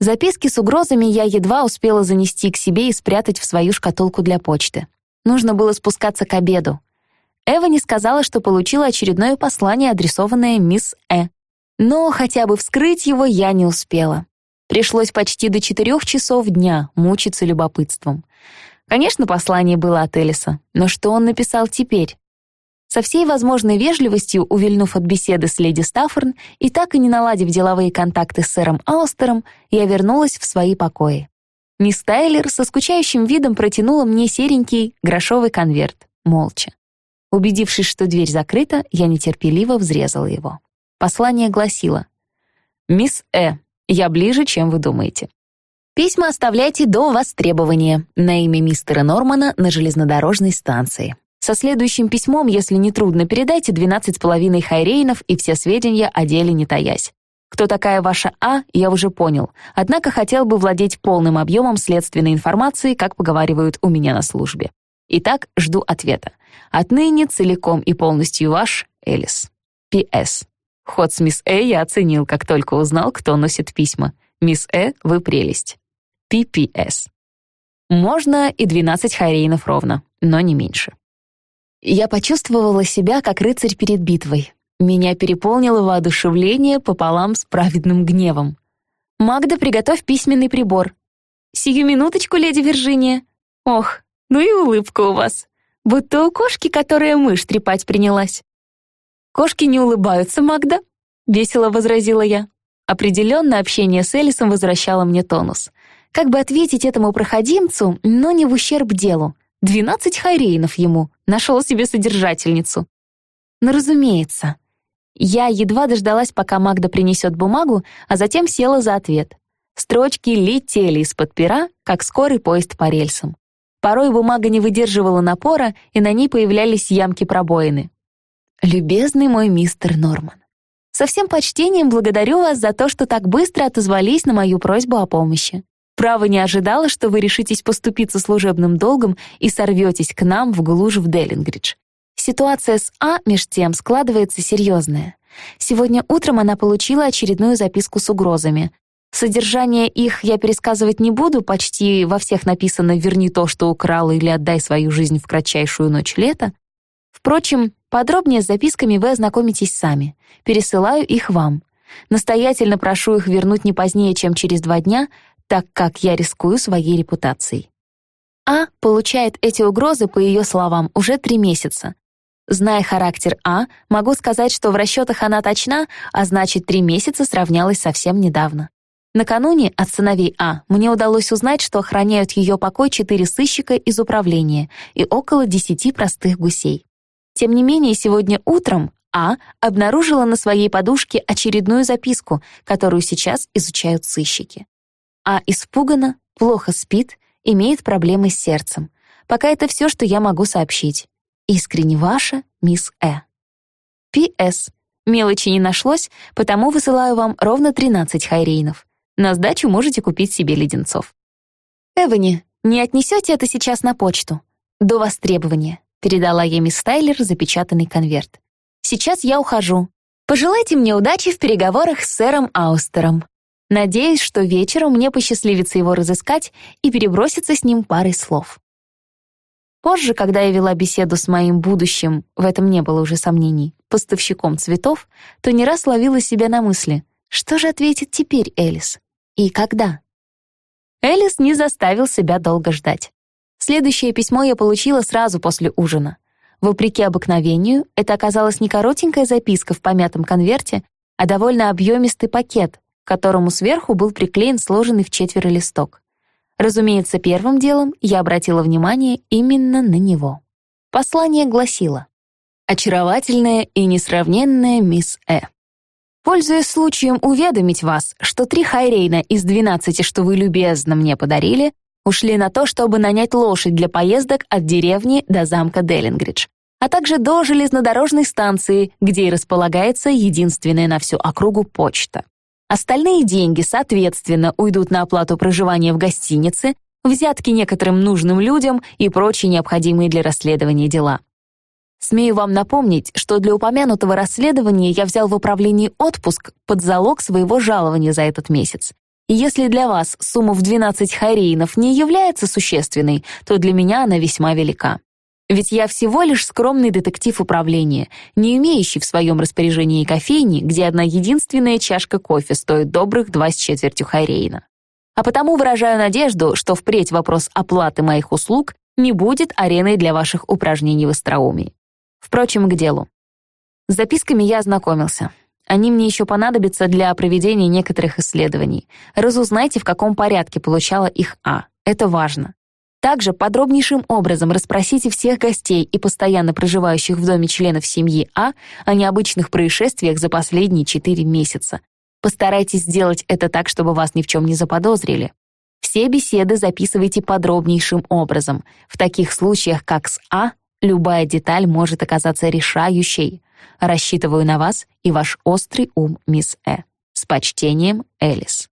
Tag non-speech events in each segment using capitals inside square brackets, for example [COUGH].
Записки с угрозами я едва успела занести к себе и спрятать в свою шкатулку для почты. Нужно было спускаться к обеду. Эва не сказала, что получила очередное послание, адресованное мисс Э. Но хотя бы вскрыть его я не успела. Пришлось почти до четырех часов дня мучиться любопытством. Конечно, послание было от Элиса, но что он написал теперь? Со всей возможной вежливостью, увильнув от беседы с леди Стаффорн и так и не наладив деловые контакты с сэром Аустером, я вернулась в свои покои. Мисс Тайлер со скучающим видом протянула мне серенький грошовый конверт, молча. Убедившись, что дверь закрыта, я нетерпеливо взрезала его. Послание гласило «Мисс Э, я ближе, чем вы думаете. Письма оставляйте до востребования на имя мистера Нормана на железнодорожной станции. Со следующим письмом, если не трудно, передайте 12,5 хайрейнов и все сведения о деле не таясь. Кто такая ваша А, я уже понял, однако хотел бы владеть полным объемом следственной информации, как поговаривают у меня на службе. Итак, жду ответа. Отныне целиком и полностью ваш Элис. П.С. Ход с мисс Э я оценил, как только узнал, кто носит письма. Мисс Э, вы прелесть. П.П.С. Можно и 12 хайрейнов ровно, но не меньше. Я почувствовала себя как рыцарь перед битвой. Меня переполнило воодушевление пополам с праведным гневом. «Магда, приготовь письменный прибор». «Сию минуточку, леди Виржиния». «Ох, ну и улыбка у вас. Будто у кошки, которая мышь трепать принялась». «Кошки не улыбаются, Магда», — весело возразила я. Определенно общение с Элисом возвращало мне тонус. Как бы ответить этому проходимцу, но не в ущерб делу. Двенадцать хайрейнов ему, нашел себе содержательницу. Но разумеется. Я едва дождалась, пока Магда принесет бумагу, а затем села за ответ. Строчки летели из-под пера, как скорый поезд по рельсам. Порой бумага не выдерживала напора, и на ней появлялись ямки-пробоины. «Любезный мой мистер Норман, со всем почтением благодарю вас за то, что так быстро отозвались на мою просьбу о помощи. Право не ожидала, что вы решитесь поступиться служебным долгом и сорветесь к нам в глушь в Деллингридж. Ситуация с А, меж тем, складывается серьезная. Сегодня утром она получила очередную записку с угрозами. Содержание их я пересказывать не буду, почти во всех написано «верни то, что украла» или «отдай свою жизнь в кратчайшую ночь лета». Впрочем, подробнее с записками вы ознакомитесь сами. Пересылаю их вам. Настоятельно прошу их вернуть не позднее, чем через два дня, так как я рискую своей репутацией. А получает эти угрозы, по ее словам, уже три месяца. Зная характер А, могу сказать, что в расчетах она точна, а значит, три месяца сравнялась совсем недавно. Накануне от сыновей А мне удалось узнать, что охраняют ее покой четыре сыщика из управления и около десяти простых гусей. Тем не менее, сегодня утром А обнаружила на своей подушке очередную записку, которую сейчас изучают сыщики. А испугана, плохо спит, имеет проблемы с сердцем. Пока это все, что я могу сообщить. Искренне ваша, мисс Э. П.С. Мелочи не нашлось, потому высылаю вам ровно 13 хайрейнов. На сдачу можете купить себе леденцов. Эвани, не отнесете это сейчас на почту? До востребования. Передала ей мисс Тайлер запечатанный конверт. Сейчас я ухожу. Пожелайте мне удачи в переговорах с сэром Аустером. Надеюсь, что вечером мне посчастливится его разыскать и переброситься с ним парой слов. Позже, когда я вела беседу с моим будущим, в этом не было уже сомнений, поставщиком цветов, то не раз ловила себя на мысли, что же ответит теперь Элис? И когда? Элис не заставил себя долго ждать. Следующее письмо я получила сразу после ужина. Вопреки обыкновению, это оказалась не коротенькая записка в помятом конверте, а довольно объемистый пакет, к которому сверху был приклеен сложенный в четверо листок. Разумеется, первым делом я обратила внимание именно на него. Послание гласило «Очаровательная и несравненная мисс Э. Пользуясь случаем уведомить вас, что три хайрейна из двенадцати, что вы любезно мне подарили, ушли на то, чтобы нанять лошадь для поездок от деревни до замка Деллингридж, а также до железнодорожной станции, где и располагается единственная на всю округу почта. Остальные деньги, соответственно, уйдут на оплату проживания в гостинице, взятки некоторым нужным людям и прочие необходимые для расследования дела. Смею вам напомнить, что для упомянутого расследования я взял в управлении отпуск под залог своего жалования за этот месяц. И если для вас сумма в 12 хайрейнов не является существенной, то для меня она весьма велика. Ведь я всего лишь скромный детектив управления, не имеющий в своем распоряжении кофейни, где одна единственная чашка кофе стоит добрых два с четвертью хайрейна. А потому выражаю надежду, что впредь вопрос оплаты моих услуг не будет ареной для ваших упражнений в остроумии. Впрочем, к делу. С записками я ознакомился. Они мне еще понадобятся для проведения некоторых исследований. Разузнайте, в каком порядке получала их А. Это важно. Также подробнейшим образом расспросите всех гостей и постоянно проживающих в доме членов семьи А о необычных происшествиях за последние 4 месяца. Постарайтесь сделать это так, чтобы вас ни в чем не заподозрили. Все беседы записывайте подробнейшим образом. В таких случаях, как с А, любая деталь может оказаться решающей. Рассчитываю на вас и ваш острый ум, мисс Э. С почтением, Элис.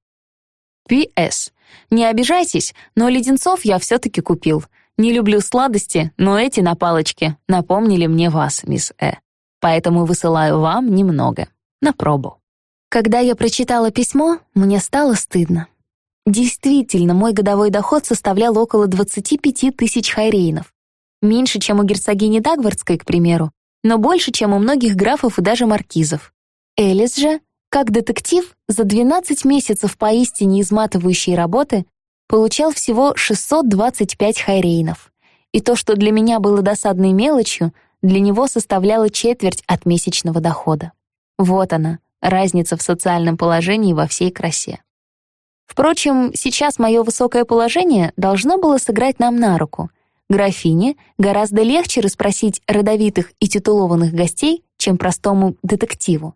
П.С. Не обижайтесь, но леденцов я все-таки купил. Не люблю сладости, но эти на палочке напомнили мне вас, мисс Э. Поэтому высылаю вам немного. На пробу. Когда я прочитала письмо, мне стало стыдно. Действительно, мой годовой доход составлял около 25 тысяч хайрейнов. Меньше, чем у герцогини Дагвардской, к примеру, но больше, чем у многих графов и даже маркизов. Элис же как детектив за 12 месяцев поистине изматывающей работы получал всего 625 хайрейнов. И то, что для меня было досадной мелочью, для него составляло четверть от месячного дохода. Вот она, разница в социальном положении во всей красе. Впрочем, сейчас мое высокое положение должно было сыграть нам на руку. Графине гораздо легче расспросить родовитых и титулованных гостей, чем простому детективу.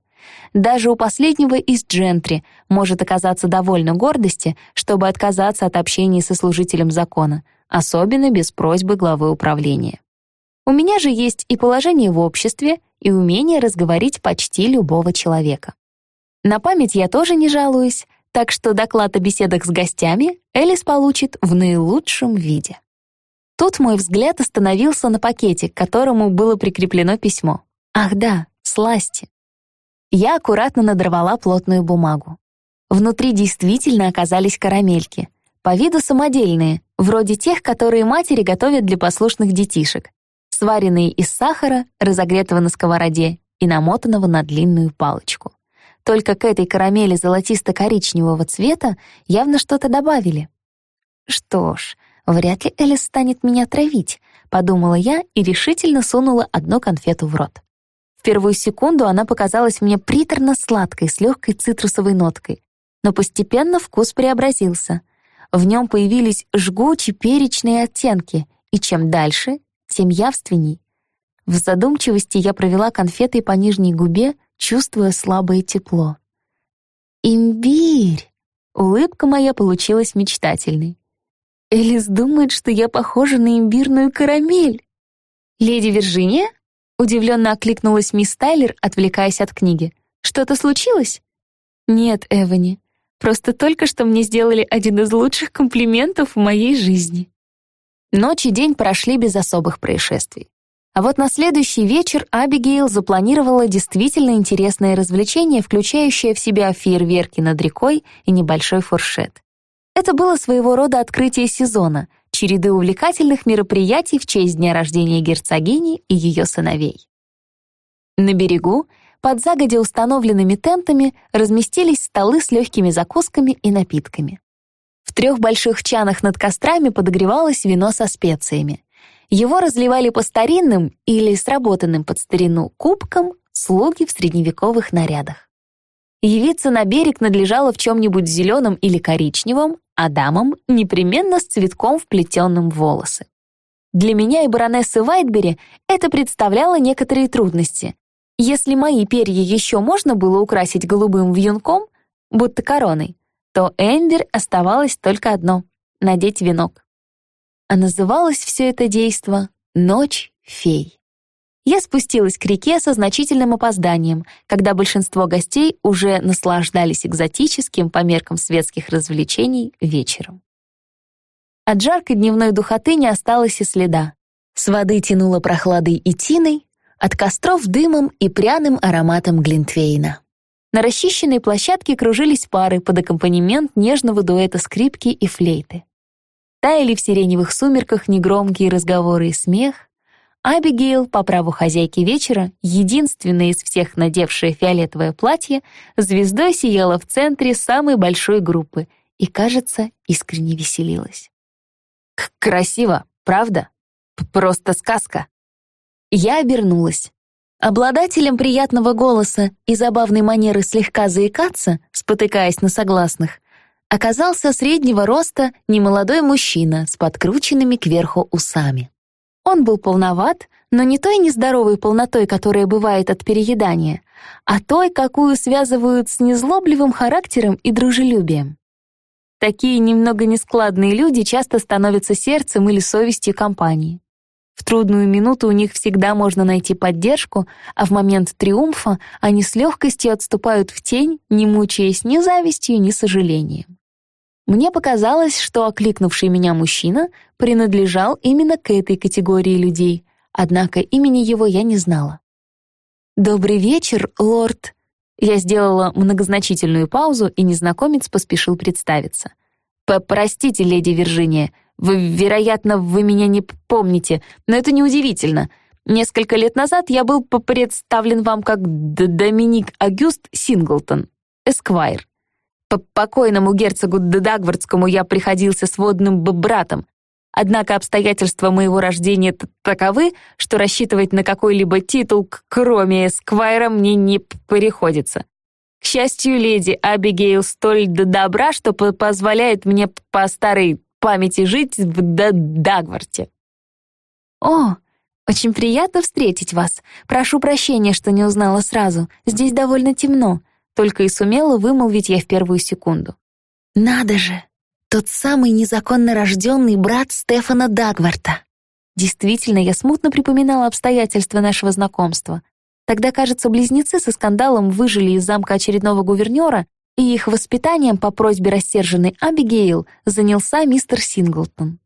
Даже у последнего из джентри может оказаться довольно гордости, чтобы отказаться от общения со служителем закона, особенно без просьбы главы управления. У меня же есть и положение в обществе, и умение разговорить почти любого человека. На память я тоже не жалуюсь, так что доклад о беседах с гостями Элис получит в наилучшем виде. Тут мой взгляд остановился на пакете, к которому было прикреплено письмо. Ах да, сласти. Я аккуратно надорвала плотную бумагу. Внутри действительно оказались карамельки. По виду самодельные, вроде тех, которые матери готовят для послушных детишек. Сваренные из сахара, разогретого на сковороде и намотанного на длинную палочку. Только к этой карамели золотисто-коричневого цвета явно что-то добавили. Что ж, вряд ли Элис станет меня травить, подумала я и решительно сунула одну конфету в рот первую секунду она показалась мне приторно-сладкой с легкой цитрусовой ноткой, но постепенно вкус преобразился. В нем появились жгучие перечные оттенки, и чем дальше, тем явственней. В задумчивости я провела конфетой по нижней губе, чувствуя слабое тепло. «Имбирь!» Улыбка моя получилась мечтательной. Элис думает, что я похожа на имбирную карамель. «Леди Виржиния?» Удивленно окликнулась мисс Тайлер, отвлекаясь от книги. «Что-то случилось?» «Нет, Эвани. Просто только что мне сделали один из лучших комплиментов в моей жизни». Ночь и день прошли без особых происшествий. А вот на следующий вечер Абигейл запланировала действительно интересное развлечение, включающее в себя фейерверки над рекой и небольшой фуршет. Это было своего рода открытие сезона, череды увлекательных мероприятий в честь дня рождения герцогини и ее сыновей. На берегу, под загодя установленными тентами, разместились столы с легкими закусками и напитками. В трех больших чанах над кострами подогревалось вино со специями. Его разливали по старинным или сработанным под старину кубкам слуги в средневековых нарядах. Явиться на берег надлежало в чем-нибудь зеленом или коричневом, а дамам непременно с цветком, вплетенным в волосы. Для меня и баронессы Вайтбери это представляло некоторые трудности. Если мои перья еще можно было украсить голубым вьюнком, будто короной, то Эмбер оставалось только одно — надеть венок. А называлось все это действо «Ночь фей». Я спустилась к реке со значительным опозданием, когда большинство гостей уже наслаждались экзотическим по меркам светских развлечений вечером. От жаркой дневной духоты не осталось и следа. С воды тянуло прохладой и тиной, от костров дымом и пряным ароматом глинтвейна. На расчищенной площадке кружились пары под аккомпанемент нежного дуэта скрипки и флейты. Таяли в сиреневых сумерках негромкие разговоры и смех. Абигейл, по праву хозяйки вечера, единственная из всех надевшая фиолетовое платье, звездой сияла в центре самой большой группы и, кажется, искренне веселилась. «Красиво, правда? Просто сказка!» Я обернулась. Обладателем приятного голоса и забавной манеры слегка заикаться, спотыкаясь на согласных, оказался среднего роста немолодой мужчина с подкрученными кверху усами. Он был полноват, но не той нездоровой полнотой, которая бывает от переедания, а той, какую связывают с незлобливым характером и дружелюбием. Такие немного нескладные люди часто становятся сердцем или совестью компании. В трудную минуту у них всегда можно найти поддержку, а в момент триумфа они с легкостью отступают в тень, не мучаясь ни завистью, ни сожалением. Мне показалось, что окликнувший меня мужчина принадлежал именно к этой категории людей, однако имени его я не знала. «Добрый вечер, лорд!» Я сделала многозначительную паузу, и незнакомец поспешил представиться. «Простите, леди Виржиния, вы, вероятно, вы меня не помните, но это неудивительно. Несколько лет назад я был представлен вам как Д Доминик Агюст Синглтон, эсквайр. По покойному герцогу Дагвардскому я приходился сводным братом, однако обстоятельства моего рождения таковы, что рассчитывать на какой-либо титул, кроме эсквайра, мне не приходится. К счастью, леди Абигейл столь добра, что позволяет мне по старой памяти жить в Дагварте. «О, очень приятно встретить вас. Прошу прощения, что не узнала сразу. Здесь довольно темно», только и сумела вымолвить я в первую секунду. «Надо же! Тот самый незаконно рожденный брат Стефана Дагварта!» Действительно, я смутно припоминала обстоятельства нашего знакомства. Тогда, кажется, близнецы со скандалом выжили из замка очередного гувернера, и их воспитанием по просьбе рассерженной Абигейл занялся мистер Синглтон.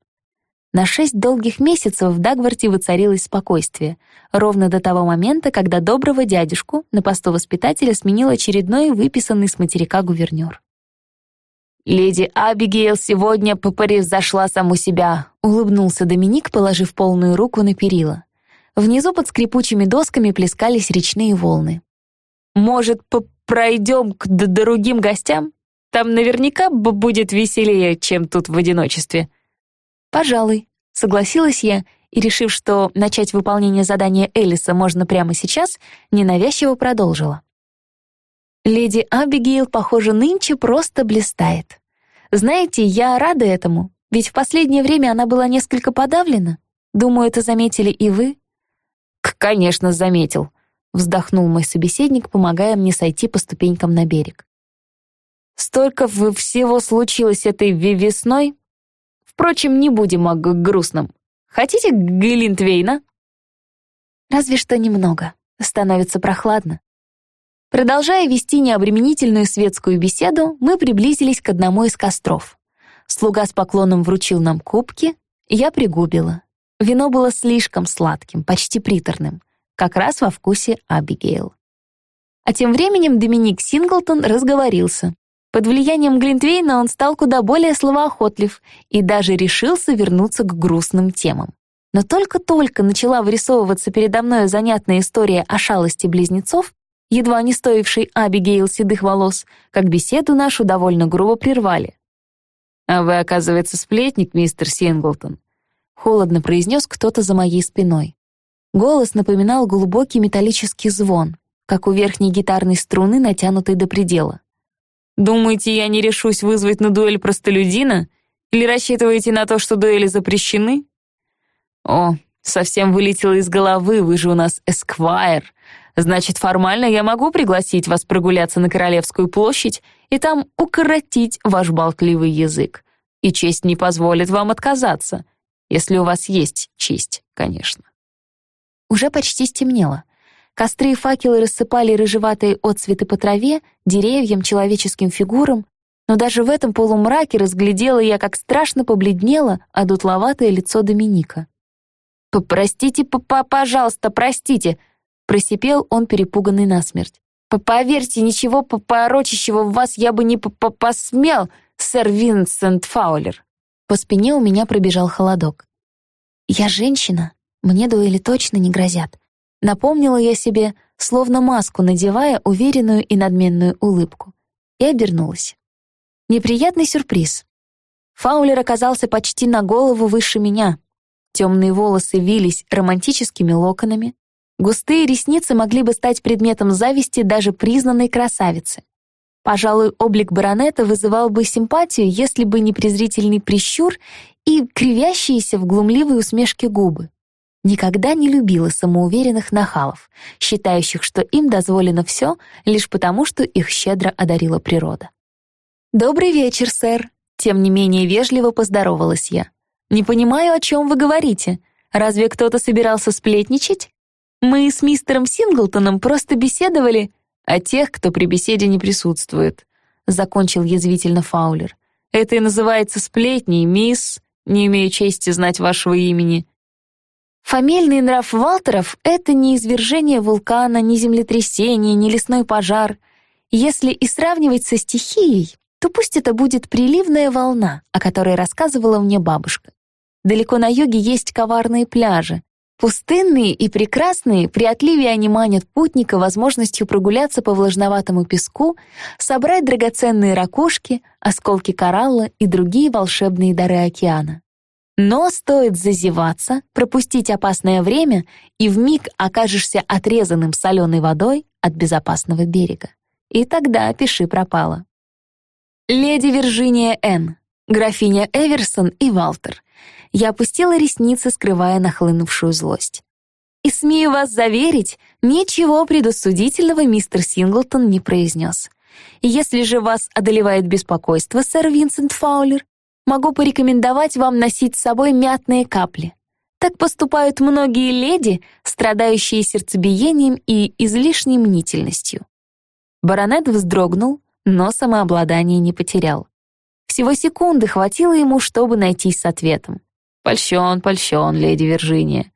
На шесть долгих месяцев в Дагварте воцарилось спокойствие, ровно до того момента, когда доброго дядюшку на посту воспитателя сменил очередной выписанный с материка гувернер. «Леди Абигейл сегодня зашла саму себя», — улыбнулся Доминик, положив полную руку на перила. Внизу под скрипучими досками плескались речные волны. «Может, пройдем к другим гостям? Там наверняка будет веселее, чем тут в одиночестве». «Пожалуй», — согласилась я, и, решив, что начать выполнение задания Элиса можно прямо сейчас, ненавязчиво продолжила. Леди Абигейл, похоже, нынче просто блистает. Знаете, я рада этому, ведь в последнее время она была несколько подавлена. Думаю, это заметили и вы. «Конечно, заметил», — вздохнул мой собеседник, помогая мне сойти по ступенькам на берег. «Столько всего случилось этой весной. Впрочем, не будем о грустном. Хотите Глинтвейна?» «Разве что немного. Становится прохладно». Продолжая вести необременительную светскую беседу, мы приблизились к одному из костров. Слуга с поклоном вручил нам кубки, я пригубила. Вино было слишком сладким, почти приторным как раз во вкусе Абигейл. А тем временем Доминик Синглтон разговорился. Под влиянием Глинтвейна он стал куда более словоохотлив и даже решился вернуться к грустным темам. Но только-только начала вырисовываться передо мной занятная история о шалости близнецов, едва не стоившей Абигейл седых волос, как беседу нашу довольно грубо прервали. «А вы, оказывается, сплетник, мистер Синглтон», — холодно произнес кто-то за моей спиной. Голос напоминал глубокий металлический звон, как у верхней гитарной струны, натянутой до предела. «Думаете, я не решусь вызвать на дуэль простолюдина? Или рассчитываете на то, что дуэли запрещены?» «О, совсем вылетело из головы, вы же у нас эсквайр. Значит, формально я могу пригласить вас прогуляться на Королевскую площадь и там укоротить ваш болтливый язык. И честь не позволит вам отказаться, если у вас есть честь, конечно». Уже почти стемнело. Костры и факелы рассыпали рыжеватые отцветы по траве, деревьям, человеческим фигурам, но даже в этом полумраке разглядела я, как страшно побледнело одутловатое лицо Доминика. «Простите, папа, пожалуйста, простите!» просипел он, перепуганный насмерть. Поверьте, ничего порочащего в вас я бы не посмел, сэр Винсент Фаулер. По спине у меня пробежал холодок. Я женщина, мне дуэли точно не грозят. Напомнила я себе, словно маску надевая уверенную и надменную улыбку, и обернулась. Неприятный сюрприз. Фаулер оказался почти на голову выше меня. Темные волосы вились романтическими локонами, густые ресницы могли бы стать предметом зависти даже признанной красавицы. Пожалуй, облик баронета вызывал бы симпатию, если бы не презрительный прищур и кривящиеся в глумливой усмешке губы. Никогда не любила самоуверенных нахалов, считающих, что им дозволено все лишь потому, что их щедро одарила природа. «Добрый вечер, сэр», тем не менее вежливо поздоровалась я. «Не понимаю, о чем вы говорите. Разве кто-то собирался сплетничать? Мы с мистером Синглтоном просто беседовали о тех, кто при беседе не присутствует», — закончил язвительно Фаулер. «Это и называется сплетней, мисс, не имею чести знать вашего имени». Фамильный нрав Валтеров — это не извержение вулкана, не землетрясение, не лесной пожар. Если и сравнивать со стихией, то пусть это будет приливная волна, о которой рассказывала мне бабушка. Далеко на юге есть коварные пляжи. Пустынные и прекрасные, при отливе они манят путника возможностью прогуляться по влажноватому песку, собрать драгоценные ракушки, осколки коралла и другие волшебные дары океана. Но стоит зазеваться, пропустить опасное время, и вмиг окажешься отрезанным соленой водой от безопасного берега. И тогда пиши пропало. «Леди Виржиния Н., графиня Эверсон и Валтер». Я опустила ресницы, скрывая нахлынувшую злость. «И смею вас заверить, ничего предосудительного мистер Синглтон не произнес. Если же вас одолевает беспокойство, сэр Винсент Фаулер, могу порекомендовать вам носить с собой мятные капли. Так поступают многие леди, страдающие сердцебиением и излишней мнительностью». Баронет вздрогнул, но самообладание не потерял. Всего секунды хватило ему, чтобы найтись с ответом. «Польщен, польщен, леди Виржиния.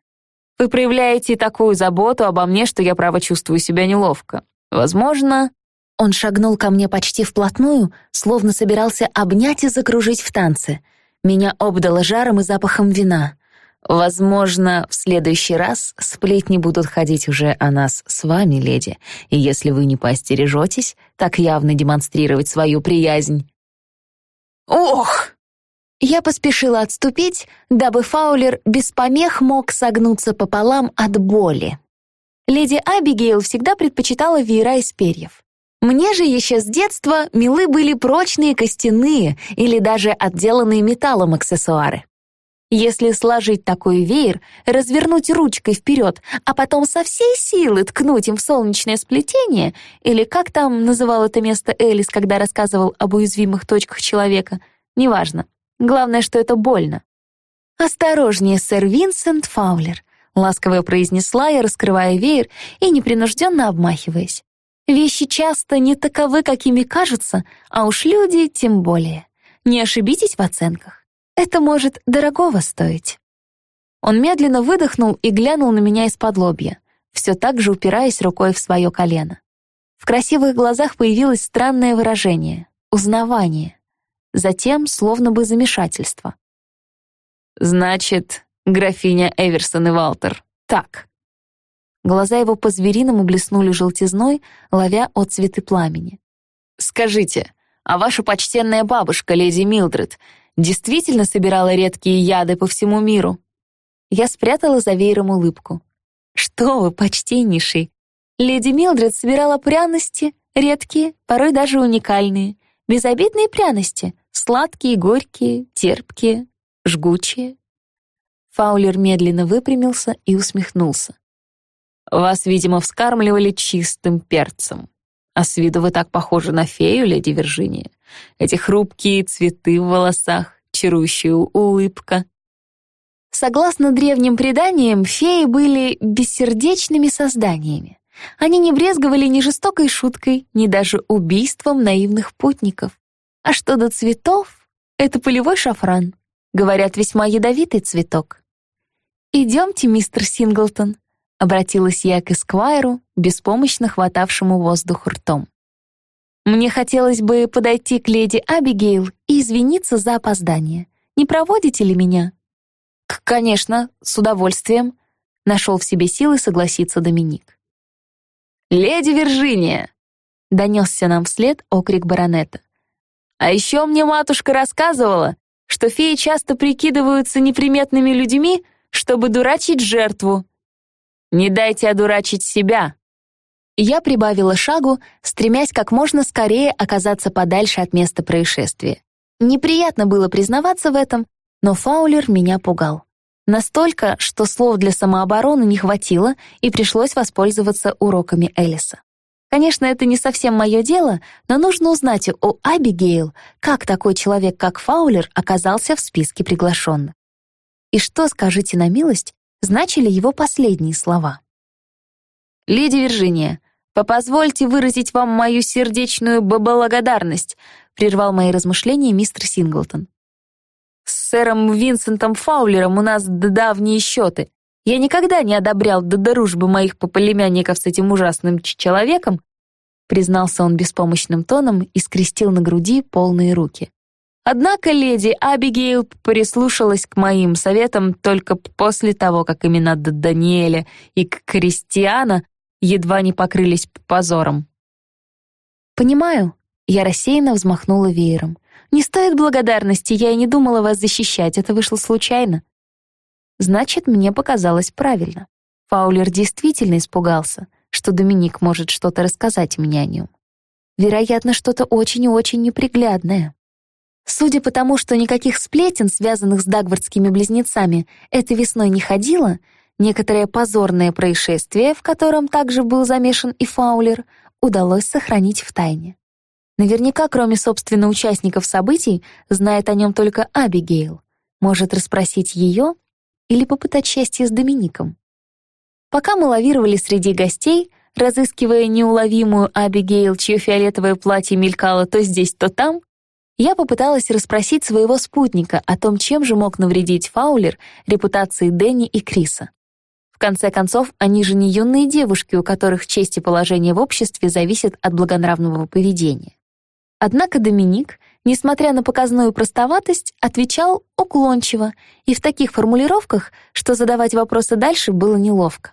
Вы проявляете такую заботу обо мне, что я, право, чувствую себя неловко. Возможно...» Он шагнул ко мне почти вплотную, словно собирался обнять и закружить в танце. Меня обдало жаром и запахом вина. Возможно, в следующий раз сплетни будут ходить уже о нас с вами, леди, и если вы не поостережетесь, так явно демонстрировать свою приязнь. Ох! Я поспешила отступить, дабы Фаулер без помех мог согнуться пополам от боли. Леди Абигейл всегда предпочитала веера из перьев. Мне же еще с детства милы были прочные костяные или даже отделанные металлом аксессуары. Если сложить такой веер, развернуть ручкой вперед, а потом со всей силы ткнуть им в солнечное сплетение, или как там называл это место Элис, когда рассказывал об уязвимых точках человека, неважно. Главное, что это больно. «Осторожнее, сэр Винсент Фаулер», — ласково произнесла я, раскрывая веер и непринужденно обмахиваясь. «Вещи часто не таковы, какими кажутся, а уж люди тем более. Не ошибитесь в оценках. Это может дорогого стоить». Он медленно выдохнул и глянул на меня из-под лобья, все так же упираясь рукой в свое колено. В красивых глазах появилось странное выражение — узнавание. Затем словно бы замешательство. «Значит, графиня Эверсон и Валтер, так». Глаза его по-звериному блеснули желтизной, ловя отцветы пламени. «Скажите, а ваша почтенная бабушка, леди Милдред, действительно собирала редкие яды по всему миру. Я спрятала за веером улыбку. «Что вы, почтеннейший! Леди Милдред собирала пряности, редкие, порой даже уникальные, безобидные пряности, сладкие, горькие, терпкие, жгучие». Фаулер медленно выпрямился и усмехнулся. «Вас, видимо, вскармливали чистым перцем. А с виду вы так похожи на фею, леди Виржиния. Эти хрупкие цветы в волосах, чарующая улыбка. Согласно древним преданиям, феи были бессердечными созданиями. Они не брезговали ни жестокой шуткой, ни даже убийством наивных путников. А что до цветов, это полевой шафран. Говорят, весьма ядовитый цветок. «Идемте, мистер Синглтон», — Обратилась я к Эсквайру, беспомощно хватавшему воздух ртом. Мне хотелось бы подойти к леди Абигейл и извиниться за опоздание. Не проводите ли меня? «Конечно, с удовольствием», — нашел в себе силы согласиться Доминик. «Леди Виржиния!» — донесся нам вслед окрик баронета. «А еще мне матушка рассказывала, что феи часто прикидываются неприметными людьми, чтобы дурачить жертву. Не дайте одурачить себя!» Я прибавила шагу, стремясь как можно скорее оказаться подальше от места происшествия. Неприятно было признаваться в этом, но Фаулер меня пугал. Настолько, что слов для самообороны не хватило, и пришлось воспользоваться уроками Элиса. Конечно, это не совсем мое дело, но нужно узнать у Абигейл, как такой человек, как Фаулер, оказался в списке приглашенных. И что, скажите на милость, значили его последние слова? «Леди Виржиния, попозвольте выразить вам мою сердечную благодарность», прервал мои размышления мистер Синглтон. С сэром Винсентом Фаулером у нас давние счеты. Я никогда не одобрял до дружбы моих поплемянников с этим ужасным человеком, признался он беспомощным тоном и скрестил на груди полные руки. Однако леди Абигейл прислушалась к моим советам только после того, как имена Даниэля и Кристиана едва не покрылись позором. «Понимаю», — я рассеянно взмахнула веером. «Не стоит благодарности, я и не думала вас защищать, это вышло случайно». Значит, мне показалось правильно. Фаулер действительно испугался, что Доминик может что-то рассказать мне о нем. Вероятно, что-то очень и очень неприглядное. Судя по тому, что никаких сплетен, связанных с дагвардскими близнецами, этой весной не ходило, некоторое позорное происшествие, в котором также был замешан и Фаулер, удалось сохранить в тайне. Наверняка, кроме, собственно, участников событий, знает о нем только Абигейл. Может расспросить ее или попытать счастье с Домиником. Пока мы лавировали среди гостей, разыскивая неуловимую Абигейл, чье фиолетовое платье мелькало то здесь, то там, я попыталась расспросить своего спутника о том, чем же мог навредить Фаулер репутации Дэнни и Криса. В конце концов, они же не юные девушки, у которых честь и положение в обществе зависят от благонравного поведения. Однако Доминик, несмотря на показную простоватость, отвечал уклончиво и в таких формулировках, что задавать вопросы дальше было неловко.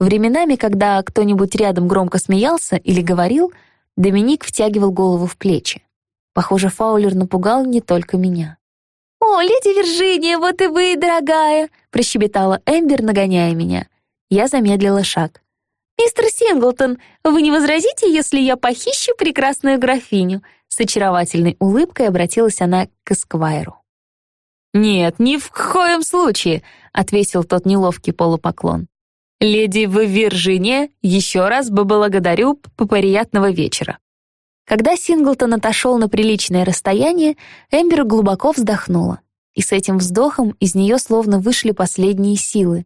Временами, когда кто-нибудь рядом громко смеялся или говорил, Доминик втягивал голову в плечи. Похоже, Фаулер напугал не только меня. «О, леди Виржиния, вот и вы, дорогая!» — прощебетала Эмбер, нагоняя меня. Я замедлила шаг. «Мистер Синглтон, вы не возразите, если я похищу прекрасную графиню?» С очаровательной улыбкой обратилась она к Эсквайру. «Нет, ни в коем случае», — отвесил тот неловкий полупоклон. «Леди в Виржиния, еще раз бы благодарю по приятного вечера». Когда Синглтон отошел на приличное расстояние, Эмбер глубоко вздохнула, и с этим вздохом из нее словно вышли последние силы.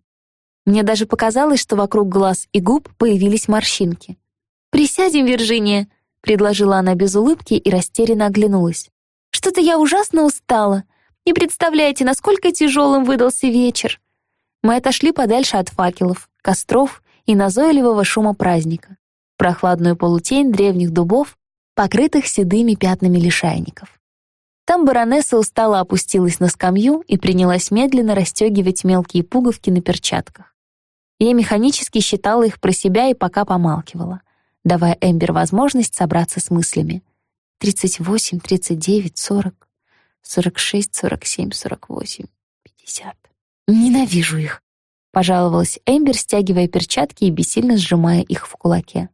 Мне даже показалось, что вокруг глаз и губ появились морщинки. «Присядем, Виржиния», — предложила она без улыбки и растерянно оглянулась. «Что-то я ужасно устала. Не представляете, насколько тяжелым выдался вечер». Мы отошли подальше от факелов, костров и назойливого шума праздника. Прохладную полутень древних дубов, покрытых седыми пятнами лишайников. Там баронесса устало опустилась на скамью и принялась медленно расстегивать мелкие пуговки на перчатках. Я механически считала их про себя и пока помалкивала, давая Эмбер возможность собраться с мыслями. 38, 39, 40, 46, 47, 48, 50. Ненавижу их, пожаловалась Эмбер, стягивая перчатки и бессильно сжимая их в кулаке.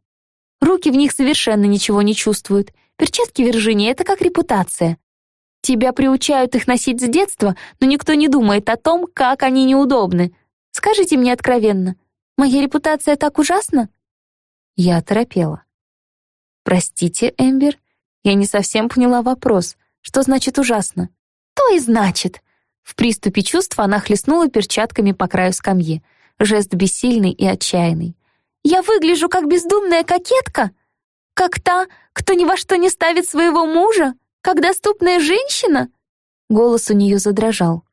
Руки в них совершенно ничего не чувствуют. Перчатки Виржиния — это как репутация. Тебя приучают их носить с детства, но никто не думает о том, как они неудобны. Скажите мне откровенно, моя репутация так ужасна?» Я оторопела. «Простите, Эмбер, я не совсем поняла вопрос. Что значит ужасно?» «То и значит!» В приступе чувства она хлестнула перчатками по краю скамьи. Жест бессильный и отчаянный. «Я выгляжу как бездумная кокетка? Как та, кто ни во что не ставит своего мужа? Как доступная женщина?» Голос у нее задрожал.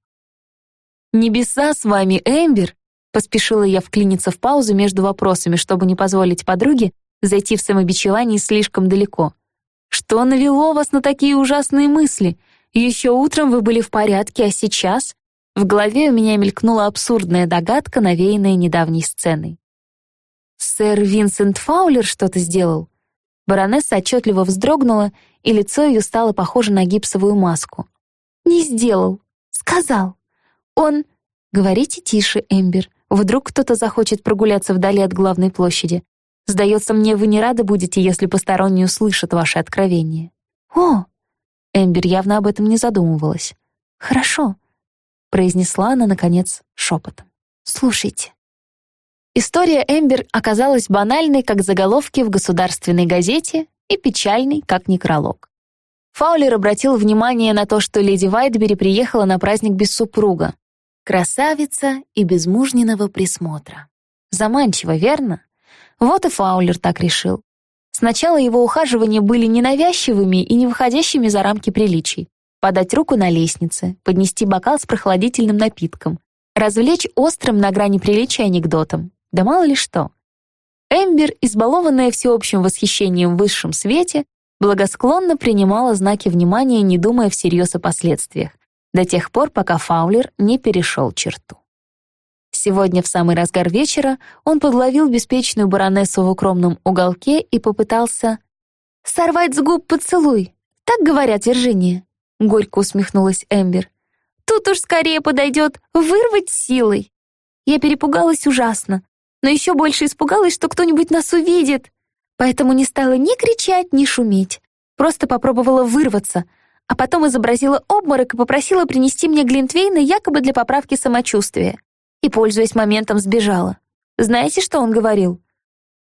«Небеса с вами, Эмбер!» Поспешила я вклиниться в паузу между вопросами, чтобы не позволить подруге зайти в самобичевании слишком далеко. «Что навело вас на такие ужасные мысли? Еще утром вы были в порядке, а сейчас...» В голове у меня мелькнула абсурдная догадка, навеянная недавней сценой. «Сэр Винсент Фаулер что-то сделал?» Баронесса отчетливо вздрогнула, и лицо ее стало похоже на гипсовую маску. «Не сделал. Сказал. Он...» «Говорите тише, Эмбер. Вдруг кто-то захочет прогуляться вдали от главной площади. Сдается мне, вы не рады будете, если посторонние услышат ваши откровения». «О!» Эмбер явно об этом не задумывалась. «Хорошо», — произнесла она, наконец, шепотом. «Слушайте». История Эмбер оказалась банальной, как заголовки в государственной газете, и печальной, как некролог. Фаулер обратил внимание на то, что леди Вайтбери приехала на праздник без супруга. Красавица и без мужниного присмотра. Заманчиво, верно? Вот и Фаулер так решил. Сначала его ухаживания были ненавязчивыми и не выходящими за рамки приличий. Подать руку на лестнице, поднести бокал с прохладительным напитком, развлечь острым на грани приличия анекдотом. Да мало ли что. Эмбер, избалованная всеобщим восхищением в высшем свете, благосклонно принимала знаки внимания, не думая всерьез о последствиях до тех пор, пока Фаулер не перешел черту. Сегодня, в самый разгар вечера, он подловил беспечную баронессу в укромном уголке и попытался «сорвать с губ поцелуй». Так говорят, Виржиния. Горько усмехнулась Эмбер. Тут уж скорее подойдет вырвать силой. Я перепугалась ужасно, но еще больше испугалась, что кто-нибудь нас увидит. Поэтому не стала ни кричать, ни шуметь. Просто попробовала вырваться, а потом изобразила обморок и попросила принести мне глинтвейна якобы для поправки самочувствия. И, пользуясь моментом, сбежала. Знаете, что он говорил?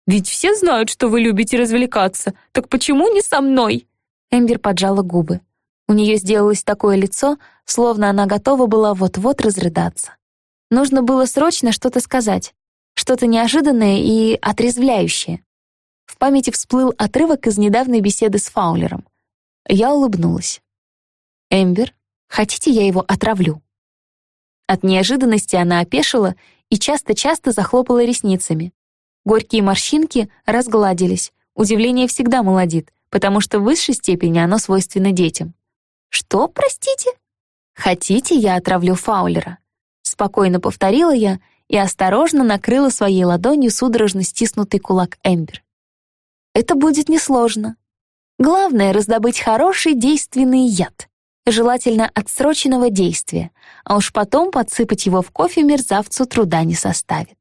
«Ведь все знают, что вы любите развлекаться, так почему не со мной?» Эмбер поджала губы. У нее сделалось такое лицо, словно она готова была вот-вот разрыдаться. Нужно было срочно что-то сказать, что-то неожиданное и отрезвляющее. В памяти всплыл отрывок из недавней беседы с Фаулером. Я улыбнулась. «Эмбер, хотите, я его отравлю?» От неожиданности она опешила и часто-часто захлопала ресницами. Горькие морщинки разгладились. Удивление всегда молодит, потому что в высшей степени оно свойственно детям. «Что, простите?» «Хотите, я отравлю Фаулера?» Спокойно повторила я и осторожно накрыла своей ладонью судорожно стиснутый кулак Эмбер. «Это будет несложно. Главное — раздобыть хороший действенный яд желательно отсроченного действия, а уж потом подсыпать его в кофе мерзавцу труда не составит.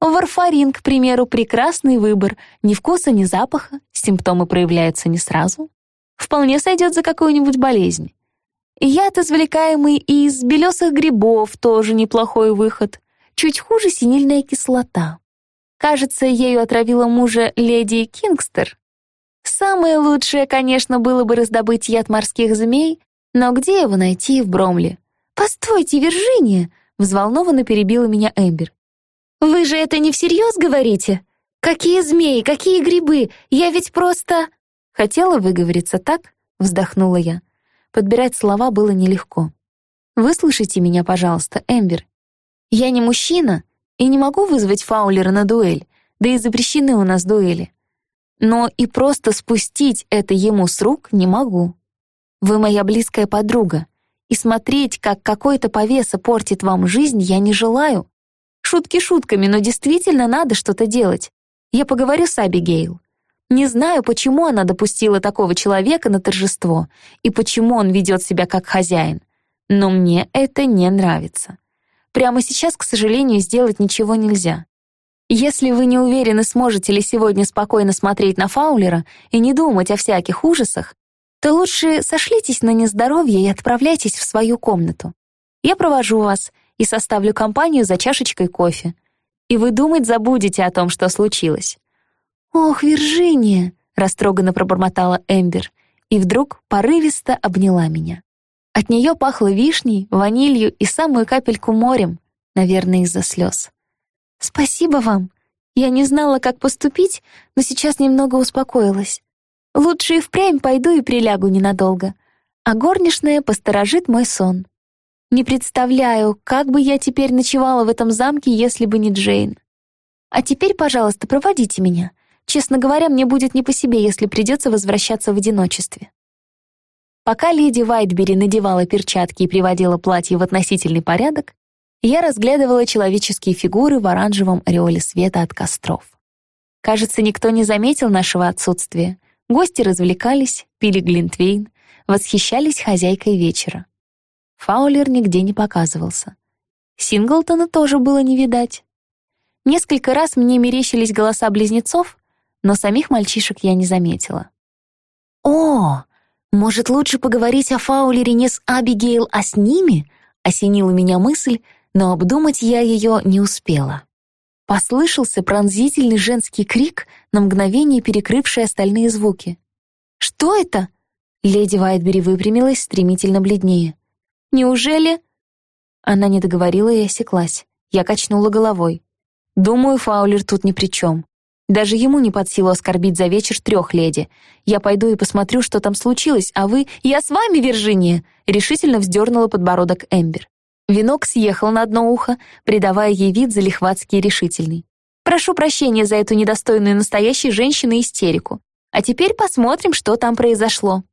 Варфарин, к примеру, прекрасный выбор, ни вкуса, ни запаха, симптомы проявляются не сразу. Вполне сойдет за какую-нибудь болезнь. Яд, извлекаемый из белесых грибов, тоже неплохой выход. Чуть хуже синильная кислота. Кажется, ею отравила мужа леди Кингстер. Самое лучшее, конечно, было бы раздобыть яд морских змей, но где его найти в Бромле? «Постойте, Виржиния!» — взволнованно перебила меня Эмбер. «Вы же это не всерьез говорите? Какие змеи, какие грибы? Я ведь просто...» Хотела выговориться так, вздохнула я. Подбирать слова было нелегко. «Выслушайте меня, пожалуйста, Эмбер. Я не мужчина и не могу вызвать Фаулера на дуэль, да и запрещены у нас дуэли. Но и просто спустить это ему с рук не могу. Вы моя близкая подруга, и смотреть, как какой-то повеса портит вам жизнь, я не желаю. Шутки шутками, но действительно надо что-то делать. Я поговорю с Абигейл. Не знаю, почему она допустила такого человека на торжество и почему он ведет себя как хозяин, но мне это не нравится. Прямо сейчас, к сожалению, сделать ничего нельзя. Если вы не уверены, сможете ли сегодня спокойно смотреть на Фаулера и не думать о всяких ужасах, то лучше сошлитесь на нездоровье и отправляйтесь в свою комнату. Я провожу вас и составлю компанию за чашечкой кофе. И вы думать забудете о том, что случилось». «Ох, Виржиния!» — растроганно пробормотала Эмбер и вдруг порывисто обняла меня. От нее пахло вишней, ванилью и самую капельку морем, наверное, из-за слез. «Спасибо вам. Я не знала, как поступить, но сейчас немного успокоилась. Лучше и впрямь пойду и прилягу ненадолго, а горничная посторожит мой сон. Не представляю, как бы я теперь ночевала в этом замке, если бы не Джейн. А теперь, пожалуйста, проводите меня. Честно говоря, мне будет не по себе, если придется возвращаться в одиночестве. Пока леди Вайтбери надевала перчатки и приводила платье в относительный порядок, я разглядывала человеческие фигуры в оранжевом ореоле света от костров. Кажется, никто не заметил нашего отсутствия. Гости развлекались, пили глинтвейн, восхищались хозяйкой вечера. Фаулер нигде не показывался. Синглтона тоже было не видать. Несколько раз мне мерещились голоса близнецов, но самих мальчишек я не заметила. «О, может, лучше поговорить о Фаулере не с Абигейл, а с ними?» — осенила меня мысль, но обдумать я ее не успела. Послышался пронзительный женский крик, на мгновение перекрывший остальные звуки. «Что это?» Леди Вайтбери выпрямилась, стремительно бледнее. Неужели...» Она не договорила и осеклась. Я качнула головой. «Думаю, Фаулер тут ни при чем. Даже ему не под силу оскорбить за вечер трех леди. Я пойду и посмотрю, что там случилось, а вы... Я с вами, Виржиния!» Решительно вздернула подбородок Эмбер. Венок съехал на одно ухо, придавая ей вид залихватский и решительный. «Прошу прощения за эту недостойную настоящей женщины истерику. А теперь посмотрим, что там произошло».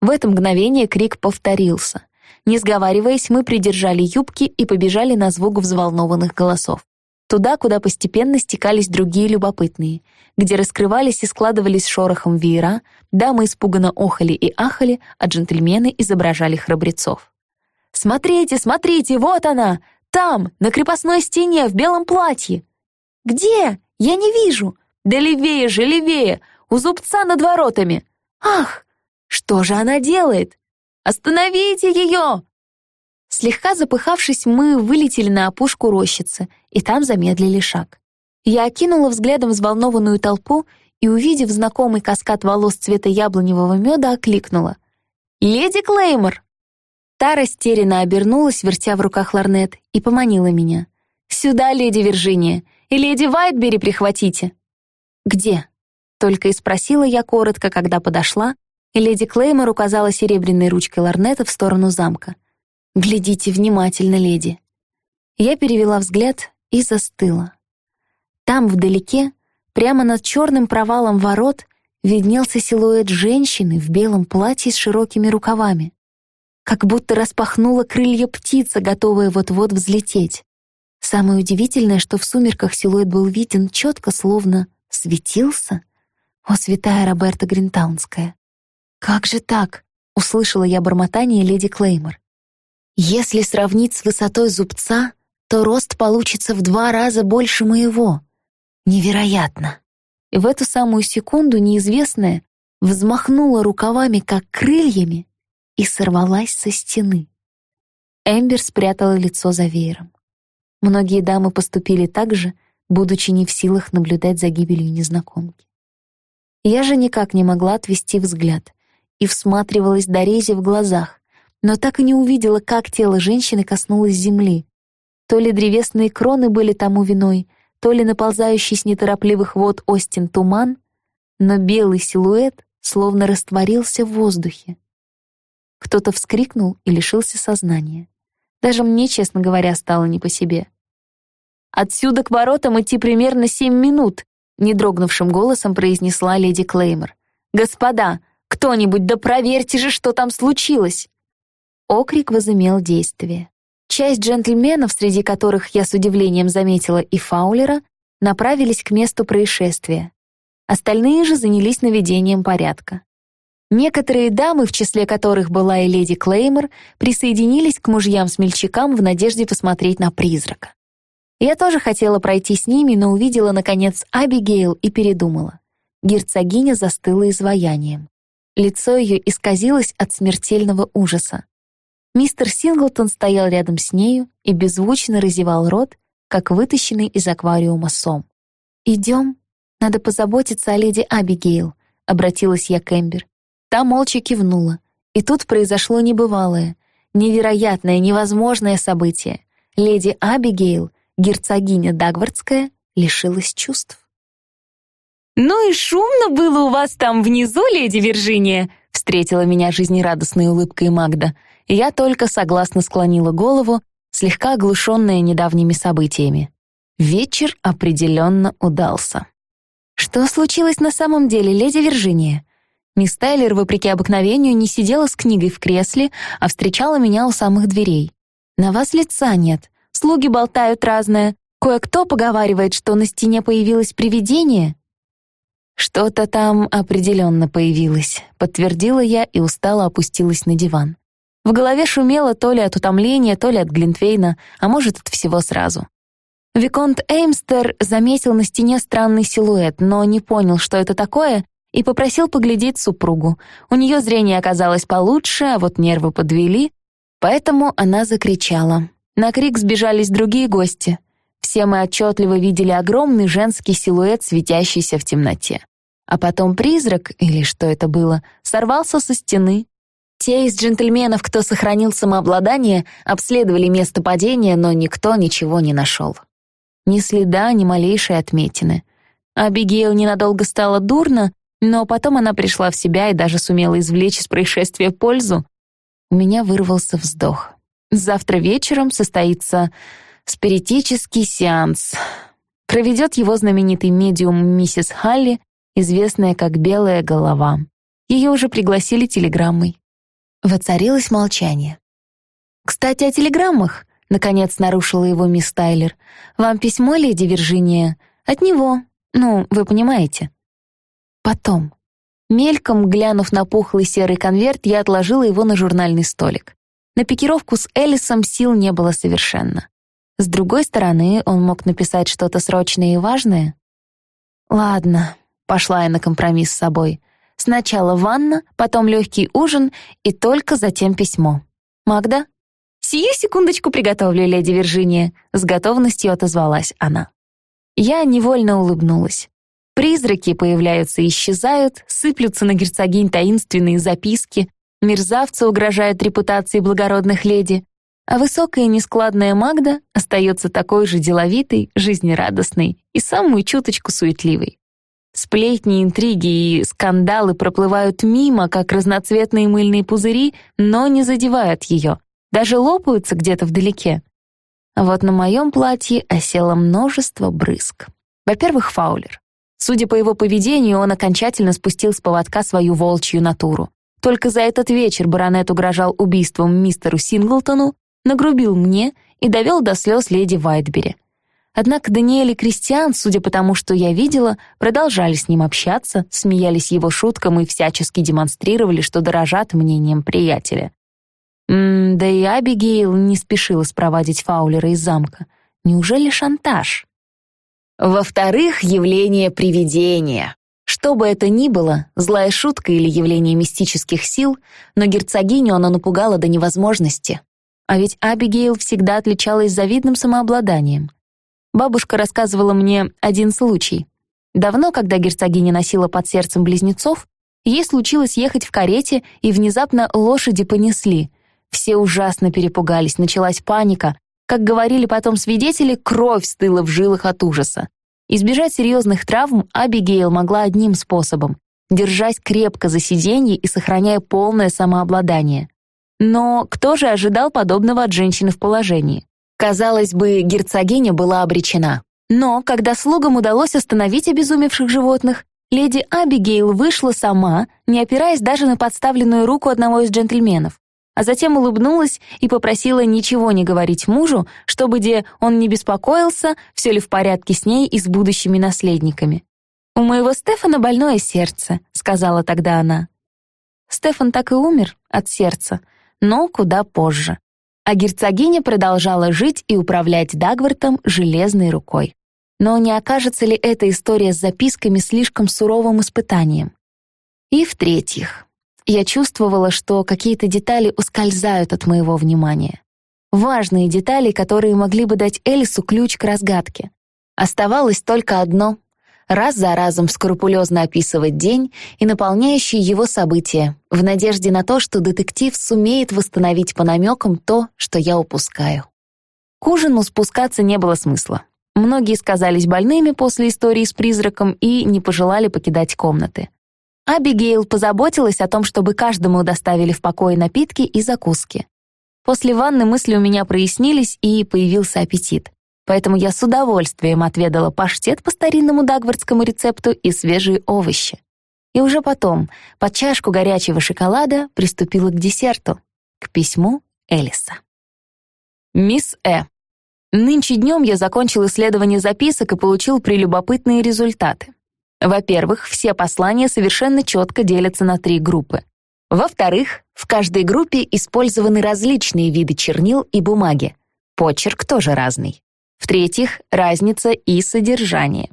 В это мгновение крик повторился. Не сговариваясь, мы придержали юбки и побежали на звук взволнованных голосов. Туда, куда постепенно стекались другие любопытные, где раскрывались и складывались шорохом веера, дамы испуганно охали и ахали, а джентльмены изображали храбрецов. «Смотрите, смотрите, вот она! Там, на крепостной стене, в белом платье!» «Где? Я не вижу!» «Да левее же, левее! У зубца над воротами!» «Ах, что же она делает?» Остановите ее!» Слегка запыхавшись, мы вылетели на опушку рощицы, и там замедлили шаг. Я окинула взглядом взволнованную толпу и, увидев знакомый каскад волос цвета яблоневого меда, окликнула. «Леди Клеймор!» Та растерянно обернулась, вертя в руках ларнет, и поманила меня. «Сюда, леди Виржиния! И леди Вайтбери прихватите!» «Где?» — только и спросила я коротко, когда подошла, и леди Клеймор указала серебряной ручкой ларнета в сторону замка. «Глядите внимательно, леди». Я перевела взгляд и застыла. Там, вдалеке, прямо над черным провалом ворот, виднелся силуэт женщины в белом платье с широкими рукавами. Как будто распахнула крылья птица, готовая вот-вот взлететь. Самое удивительное, что в сумерках силуэт был виден четко, словно светился. О, святая Роберта Гринтаунская! «Как же так?» — услышала я бормотание леди Клеймор. «Если сравнить с высотой зубца, то рост получится в два раза больше моего. Невероятно!» И в эту самую секунду неизвестная взмахнула рукавами, как крыльями, и сорвалась со стены. Эмбер спрятала лицо за веером. Многие дамы поступили так же, будучи не в силах наблюдать за гибелью незнакомки. Я же никак не могла отвести взгляд и всматривалась до рези в глазах, но так и не увидела, как тело женщины коснулось земли. То ли древесные кроны были тому виной, то ли наползающий с неторопливых вод Остин туман, но белый силуэт словно растворился в воздухе. Кто-то вскрикнул и лишился сознания. Даже мне, честно говоря, стало не по себе. «Отсюда к воротам идти примерно семь минут», — недрогнувшим голосом произнесла леди Клеймор. «Господа, кто-нибудь, да проверьте же, что там случилось!» Окрик возымел действие. Часть джентльменов, среди которых я с удивлением заметила и Фаулера, направились к месту происшествия. Остальные же занялись наведением порядка. Некоторые дамы, в числе которых была и леди Клеймор, присоединились к мужьям-смельчакам в надежде посмотреть на призрака. Я тоже хотела пройти с ними, но увидела, наконец, Абигейл и передумала. Герцогиня застыла изваянием. Лицо ее исказилось от смертельного ужаса. Мистер Синглтон стоял рядом с нею и беззвучно разевал рот, как вытащенный из аквариума сом. «Идем, надо позаботиться о леди Абигейл», — обратилась я к Эмбер. Та молча кивнула, и тут произошло небывалое, невероятное, невозможное событие. Леди Абигейл, герцогиня Дагвардская, лишилась чувств. «Ну и шумно было у вас там внизу, леди Виржиния», встретила меня жизнерадостной улыбкой Магда. Я только согласно склонила голову, слегка оглушенная недавними событиями. Вечер определенно удался. Что случилось на самом деле, леди Виржиния? Мисс Тайлер, вопреки обыкновению, не сидела с книгой в кресле, а встречала меня у самых дверей. На вас лица нет, слуги болтают разное, кое-кто поговаривает, что на стене появилось привидение. Что-то там определенно появилось, подтвердила я и устало опустилась на диван. В голове шумело то ли от утомления, то ли от Глинтвейна, а может, от всего сразу. Виконт Эймстер заметил на стене странный силуэт, но не понял, что это такое, и попросил поглядеть супругу. У нее зрение оказалось получше, а вот нервы подвели, поэтому она закричала. На крик сбежались другие гости. Все мы отчетливо видели огромный женский силуэт, светящийся в темноте. А потом призрак, или что это было, сорвался со стены. Те из джентльменов, кто сохранил самообладание, обследовали место падения, но никто ничего не нашел. Ни следа, ни малейшей отметины. Абигейл ненадолго стало дурно, но потом она пришла в себя и даже сумела извлечь из происшествия пользу. У меня вырвался вздох. Завтра вечером состоится спиритический сеанс. Проведет его знаменитый медиум миссис Халли, известная как «Белая голова». Ее уже пригласили телеграммой. Воцарилось молчание. «Кстати, о телеграммах. Наконец нарушила его мисс Тайлер. «Вам письмо, леди Виржиния? От него. Ну, вы понимаете». Потом. Мельком, глянув на пухлый серый конверт, я отложила его на журнальный столик. На пикировку с Элисом сил не было совершенно. С другой стороны, он мог написать что-то срочное и важное. «Ладно», — пошла я на компромисс с собой. «Сначала ванна, потом легкий ужин и только затем письмо. Магда?» «Сию секундочку приготовлю, леди Виржиния», — с готовностью отозвалась она. Я невольно улыбнулась. Призраки появляются и исчезают, сыплются на герцогинь таинственные записки, мерзавцы угрожают репутации благородных леди, а высокая и нескладная Магда остается такой же деловитой, жизнерадостной и самую чуточку суетливой. Сплетни, интриги и скандалы проплывают мимо, как разноцветные мыльные пузыри, но не задевают ее, даже лопаются где-то вдалеке. Вот на моем платье осело множество брызг. Во-первых, Фаулер. Судя по его поведению, он окончательно спустил с поводка свою волчью натуру. Только за этот вечер баронет угрожал убийством мистеру Синглтону, нагрубил мне и довел до слез леди Вайтбери. Однако Даниэль и Кристиан, судя по тому, что я видела, продолжали с ним общаться, смеялись его шуткам и всячески демонстрировали, что дорожат мнением приятеля. М да и Абигейл не спешила спровадить Фаулера из замка. Неужели шантаж? Во-вторых, явление привидения. Что бы это ни было, злая шутка или явление мистических сил, но герцогиню оно напугало до невозможности. А ведь Абигейл всегда отличалась завидным самообладанием. Бабушка рассказывала мне один случай. Давно, когда герцогиня носила под сердцем близнецов, ей случилось ехать в карете, и внезапно лошади понесли — все ужасно перепугались, началась паника. Как говорили потом свидетели, кровь стыла в жилах от ужаса. Избежать серьезных травм Абигейл могла одним способом — держась крепко за сиденье и сохраняя полное самообладание. Но кто же ожидал подобного от женщины в положении? Казалось бы, герцогиня была обречена. Но, когда слугам удалось остановить обезумевших животных, леди Абигейл вышла сама, не опираясь даже на подставленную руку одного из джентльменов а затем улыбнулась и попросила ничего не говорить мужу, чтобы, где он не беспокоился, все ли в порядке с ней и с будущими наследниками. «У моего Стефана больное сердце», — сказала тогда она. Стефан так и умер от сердца, но куда позже. А герцогиня продолжала жить и управлять Дагвартом железной рукой. Но не окажется ли эта история с записками слишком суровым испытанием? И в-третьих, я чувствовала, что какие-то детали ускользают от моего внимания. Важные детали, которые могли бы дать Элису ключ к разгадке. Оставалось только одно — раз за разом скрупулезно описывать день и наполняющие его события, в надежде на то, что детектив сумеет восстановить по намекам то, что я упускаю. К ужину спускаться не было смысла. Многие сказались больными после истории с призраком и не пожелали покидать комнаты. Абигейл позаботилась о том, чтобы каждому доставили в покое напитки и закуски. После ванны мысли у меня прояснились, и появился аппетит. Поэтому я с удовольствием отведала паштет по старинному дагвардскому рецепту и свежие овощи. И уже потом, под чашку горячего шоколада, приступила к десерту, к письму Элиса. Мисс Э. Нынче днем я закончил исследование записок и получил прелюбопытные результаты. Во-первых, все послания совершенно четко делятся на три группы. Во-вторых, в каждой группе использованы различные виды чернил и бумаги. Почерк тоже разный. В-третьих, разница и содержание.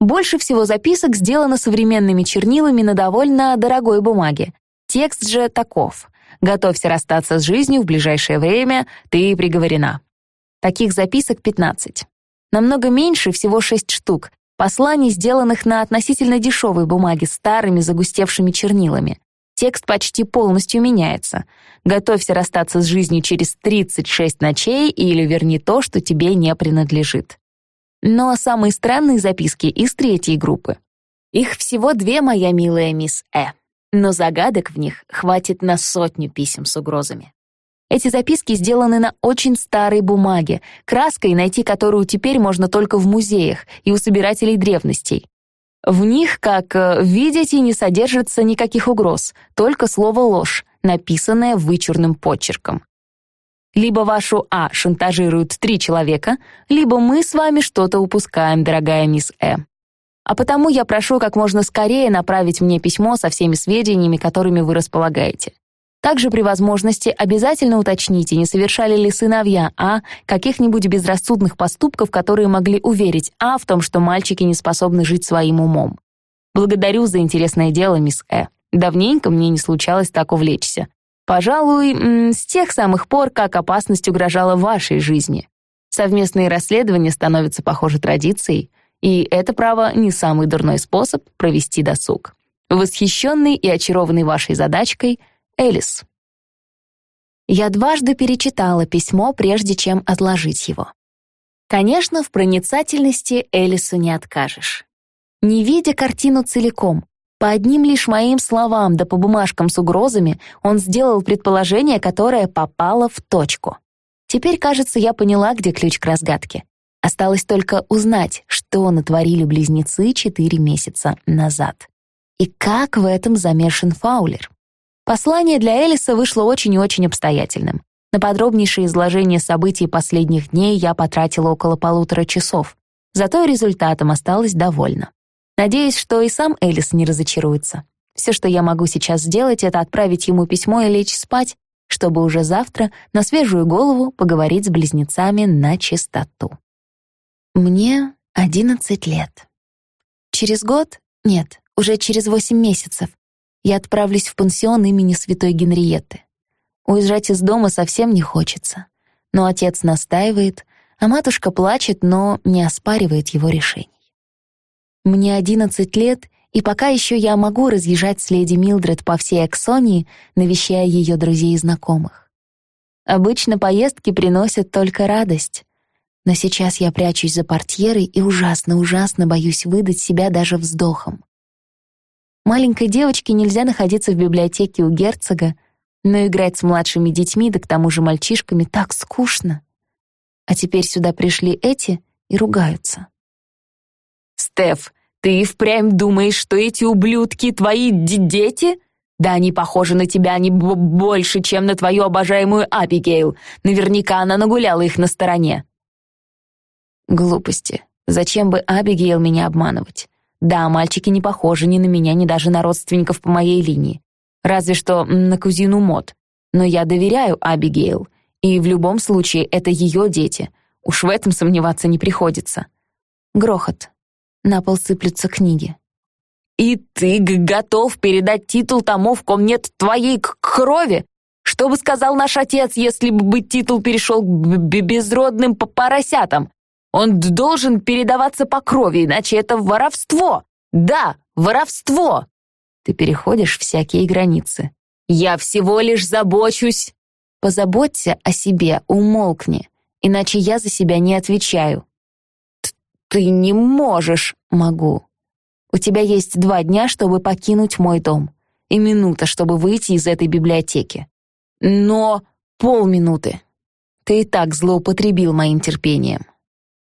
Больше всего записок сделано современными чернилами на довольно дорогой бумаге. Текст же таков. «Готовься расстаться с жизнью в ближайшее время, ты приговорена». Таких записок 15. Намного меньше, всего 6 штук, посланий, сделанных на относительно дешевой бумаге старыми загустевшими чернилами. Текст почти полностью меняется. Готовься расстаться с жизнью через 36 ночей или верни то, что тебе не принадлежит. Но самые странные записки из третьей группы. Их всего две, моя милая мисс Э. Но загадок в них хватит на сотню писем с угрозами. Эти записки сделаны на очень старой бумаге, краской, найти которую теперь можно только в музеях и у собирателей древностей. В них, как э, видите, не содержится никаких угроз, только слово «ложь», написанное вычурным почерком. Либо вашу А шантажируют три человека, либо мы с вами что-то упускаем, дорогая мисс Э. А потому я прошу как можно скорее направить мне письмо со всеми сведениями, которыми вы располагаете. Также при возможности обязательно уточните, не совершали ли сыновья А каких-нибудь безрассудных поступков, которые могли уверить А в том, что мальчики не способны жить своим умом. Благодарю за интересное дело, мисс Э. Давненько мне не случалось так увлечься. Пожалуй, с тех самых пор, как опасность угрожала вашей жизни. Совместные расследования становятся, похоже, традицией, и это, право, не самый дурной способ провести досуг. Восхищенный и очарованный вашей задачкой — Элис. Я дважды перечитала письмо, прежде чем отложить его. Конечно, в проницательности Элису не откажешь. Не видя картину целиком, по одним лишь моим словам да по бумажкам с угрозами, он сделал предположение, которое попало в точку. Теперь, кажется, я поняла, где ключ к разгадке. Осталось только узнать, что натворили близнецы четыре месяца назад. И как в этом замешан Фаулер. Послание для Элиса вышло очень и очень обстоятельным. На подробнейшее изложение событий последних дней я потратила около полутора часов. Зато результатом осталась довольна. Надеюсь, что и сам Элис не разочаруется. Все, что я могу сейчас сделать, это отправить ему письмо и лечь спать, чтобы уже завтра на свежую голову поговорить с близнецами на чистоту. Мне одиннадцать лет. Через год, нет, уже через восемь месяцев, я отправлюсь в пансион имени святой Генриетты. Уезжать из дома совсем не хочется. Но отец настаивает, а матушка плачет, но не оспаривает его решений. Мне одиннадцать лет, и пока еще я могу разъезжать с леди Милдред по всей Аксонии, навещая ее друзей и знакомых. Обычно поездки приносят только радость. Но сейчас я прячусь за портьерой и ужасно-ужасно боюсь выдать себя даже вздохом. Маленькой девочке нельзя находиться в библиотеке у герцога, но играть с младшими детьми, да к тому же мальчишками, так скучно. А теперь сюда пришли эти и ругаются. «Стеф, ты впрямь думаешь, что эти ублюдки твои дети? Да они похожи на тебя не больше, чем на твою обожаемую Абигейл. Наверняка она нагуляла их на стороне». Глупости. Зачем бы Абигейл меня обманывать? Да, мальчики не похожи ни на меня, ни даже на родственников по моей линии. Разве что на кузину Мот. Но я доверяю Абигейл. И в любом случае это ее дети. Уж в этом сомневаться не приходится. Грохот. На пол сыплются книги. «И ты готов передать титул тому, в ком нет твоей крови? Что бы сказал наш отец, если бы титул перешел к безродным поросятам? Он должен передаваться по крови, иначе это воровство. Да, воровство. Ты переходишь всякие границы. Я всего лишь забочусь. Позаботься о себе, умолкни, иначе я за себя не отвечаю. Ты не можешь. Могу. У тебя есть два дня, чтобы покинуть мой дом, и минута, чтобы выйти из этой библиотеки. Но полминуты. Ты и так злоупотребил моим терпением».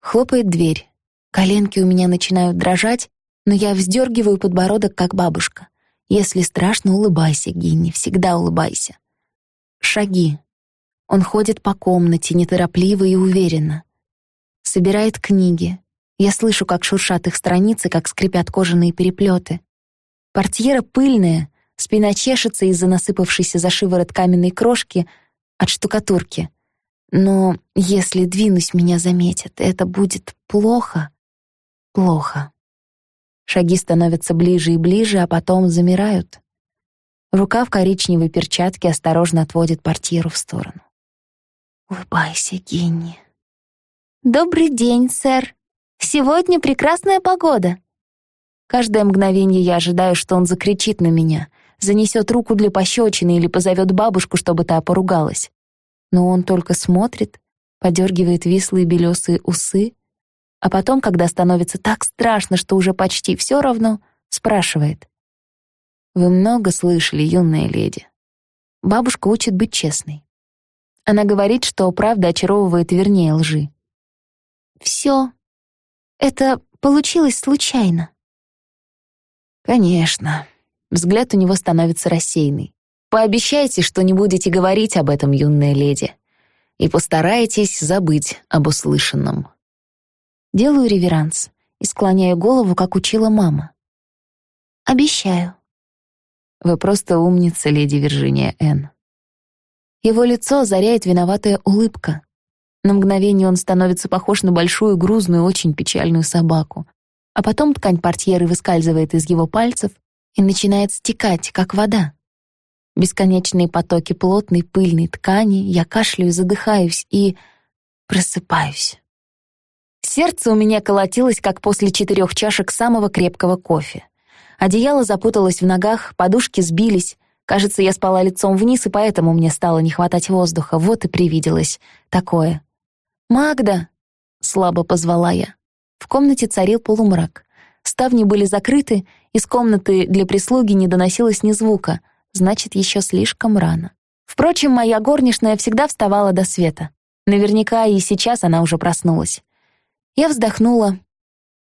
Хлопает дверь. Коленки у меня начинают дрожать, но я вздергиваю подбородок, как бабушка. Если страшно, улыбайся, Гинни, всегда улыбайся. Шаги. Он ходит по комнате, неторопливо и уверенно. Собирает книги. Я слышу, как шуршат их страницы, как скрипят кожаные переплеты. Портьера пыльная, спина чешется из-за насыпавшейся за шиворот каменной крошки от штукатурки. Но если двинусь, меня заметят. Это будет плохо. Плохо. Шаги становятся ближе и ближе, а потом замирают. Рука в коричневой перчатке осторожно отводит портьеру в сторону. «Улыбайся, Генни». «Добрый день, сэр. Сегодня прекрасная погода». Каждое мгновение я ожидаю, что он закричит на меня, занесет руку для пощечины или позовет бабушку, чтобы та поругалась. Но он только смотрит, подергивает вислые белесые усы, а потом, когда становится так страшно, что уже почти все равно, спрашивает. «Вы много слышали, юная леди?» Бабушка учит быть честной. Она говорит, что правда очаровывает вернее лжи. «Все. Это получилось случайно». «Конечно». Взгляд у него становится рассеянный. «Пообещайте, что не будете говорить об этом, юная леди, и постарайтесь забыть об услышанном». Делаю реверанс и склоняю голову, как учила мама. «Обещаю». «Вы просто умница, леди Виржиния Н. Его лицо озаряет виноватая улыбка. На мгновение он становится похож на большую, грузную, очень печальную собаку. А потом ткань портьеры выскальзывает из его пальцев и начинает стекать, как вода. Бесконечные потоки плотной, пыльной ткани, я кашляю, задыхаюсь и просыпаюсь. Сердце у меня колотилось, как после четырех чашек самого крепкого кофе. Одеяло запуталось в ногах, подушки сбились. Кажется, я спала лицом вниз, и поэтому мне стало не хватать воздуха. Вот и привиделось такое. «Магда!» — слабо позвала я. В комнате царил полумрак. Ставни были закрыты, из комнаты для прислуги не доносилось ни звука, значит, еще слишком рано. Впрочем, моя горничная всегда вставала до света. Наверняка и сейчас она уже проснулась. Я вздохнула,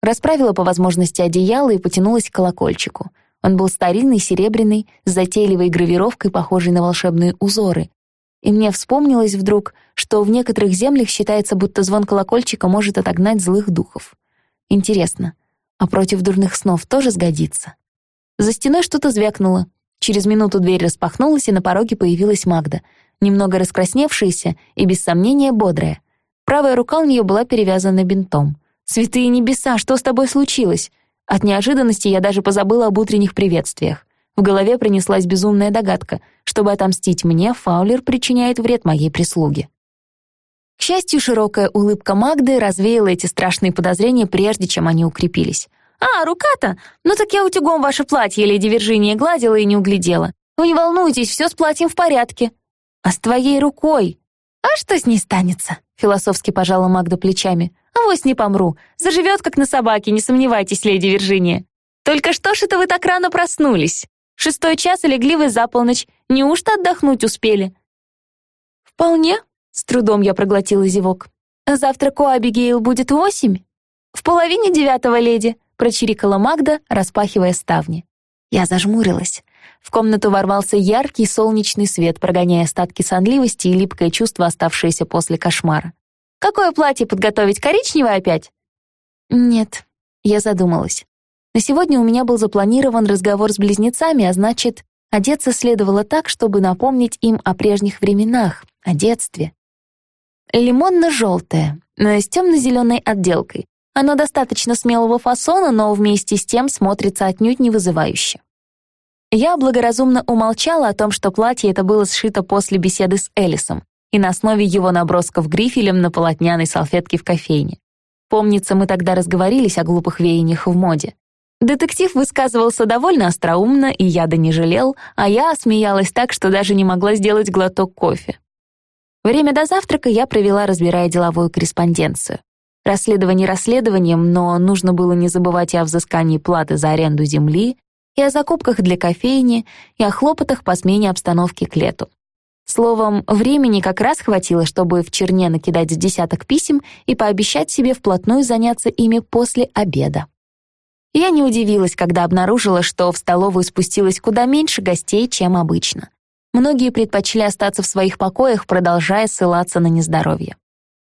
расправила по возможности одеяло и потянулась к колокольчику. Он был старинный, серебряный, с затейливой гравировкой, похожей на волшебные узоры. И мне вспомнилось вдруг, что в некоторых землях считается, будто звон колокольчика может отогнать злых духов. Интересно, а против дурных снов тоже сгодится? За стеной что-то звякнуло. Через минуту дверь распахнулась, и на пороге появилась Магда, немного раскрасневшаяся и, без сомнения, бодрая. Правая рука у нее была перевязана бинтом. «Святые небеса, что с тобой случилось?» От неожиданности я даже позабыла об утренних приветствиях. В голове принеслась безумная догадка. Чтобы отомстить мне, Фаулер причиняет вред моей прислуге. К счастью, широкая улыбка Магды развеяла эти страшные подозрения, прежде чем они укрепились. «А, рука-то? Ну так я утюгом ваше платье, леди Виржиния, гладила и не углядела. Вы не волнуйтесь, все с платьем в порядке. А с твоей рукой? А что с ней станется?» Философски пожала Магда плечами. «Авось не помру. Заживет, как на собаке, не сомневайтесь, леди Виржиния. Только что ж это вы так рано проснулись? Шестой час и легли вы за полночь. Неужто отдохнуть успели?» «Вполне», — с трудом я проглотила зевок. «Завтрак у Абигейл будет восемь?» «В половине девятого, леди», — прочирикала Магда, распахивая ставни. Я зажмурилась. В комнату ворвался яркий солнечный свет, прогоняя остатки сонливости и липкое чувство, оставшееся после кошмара. «Какое платье подготовить, коричневое опять?» «Нет», — я задумалась. На сегодня у меня был запланирован разговор с близнецами, а значит, одеться следовало так, чтобы напомнить им о прежних временах, о детстве. Лимонно-желтое, с темно-зеленой отделкой. Оно достаточно смелого фасона, но вместе с тем смотрится отнюдь не вызывающе. Я благоразумно умолчала о том, что платье это было сшито после беседы с Элисом и на основе его набросков грифелем на полотняной салфетке в кофейне. Помнится, мы тогда разговорились о глупых веяниях в моде. Детектив высказывался довольно остроумно, и яда не жалел, а я смеялась так, что даже не могла сделать глоток кофе. Время до завтрака я провела, разбирая деловую корреспонденцию. Расследование расследованием, но нужно было не забывать и о взыскании платы за аренду земли, и о закупках для кофейни, и о хлопотах по смене обстановки к лету. Словом, времени как раз хватило, чтобы в черне накидать десяток писем и пообещать себе вплотную заняться ими после обеда. Я не удивилась, когда обнаружила, что в столовую спустилось куда меньше гостей, чем обычно. Многие предпочли остаться в своих покоях, продолжая ссылаться на нездоровье.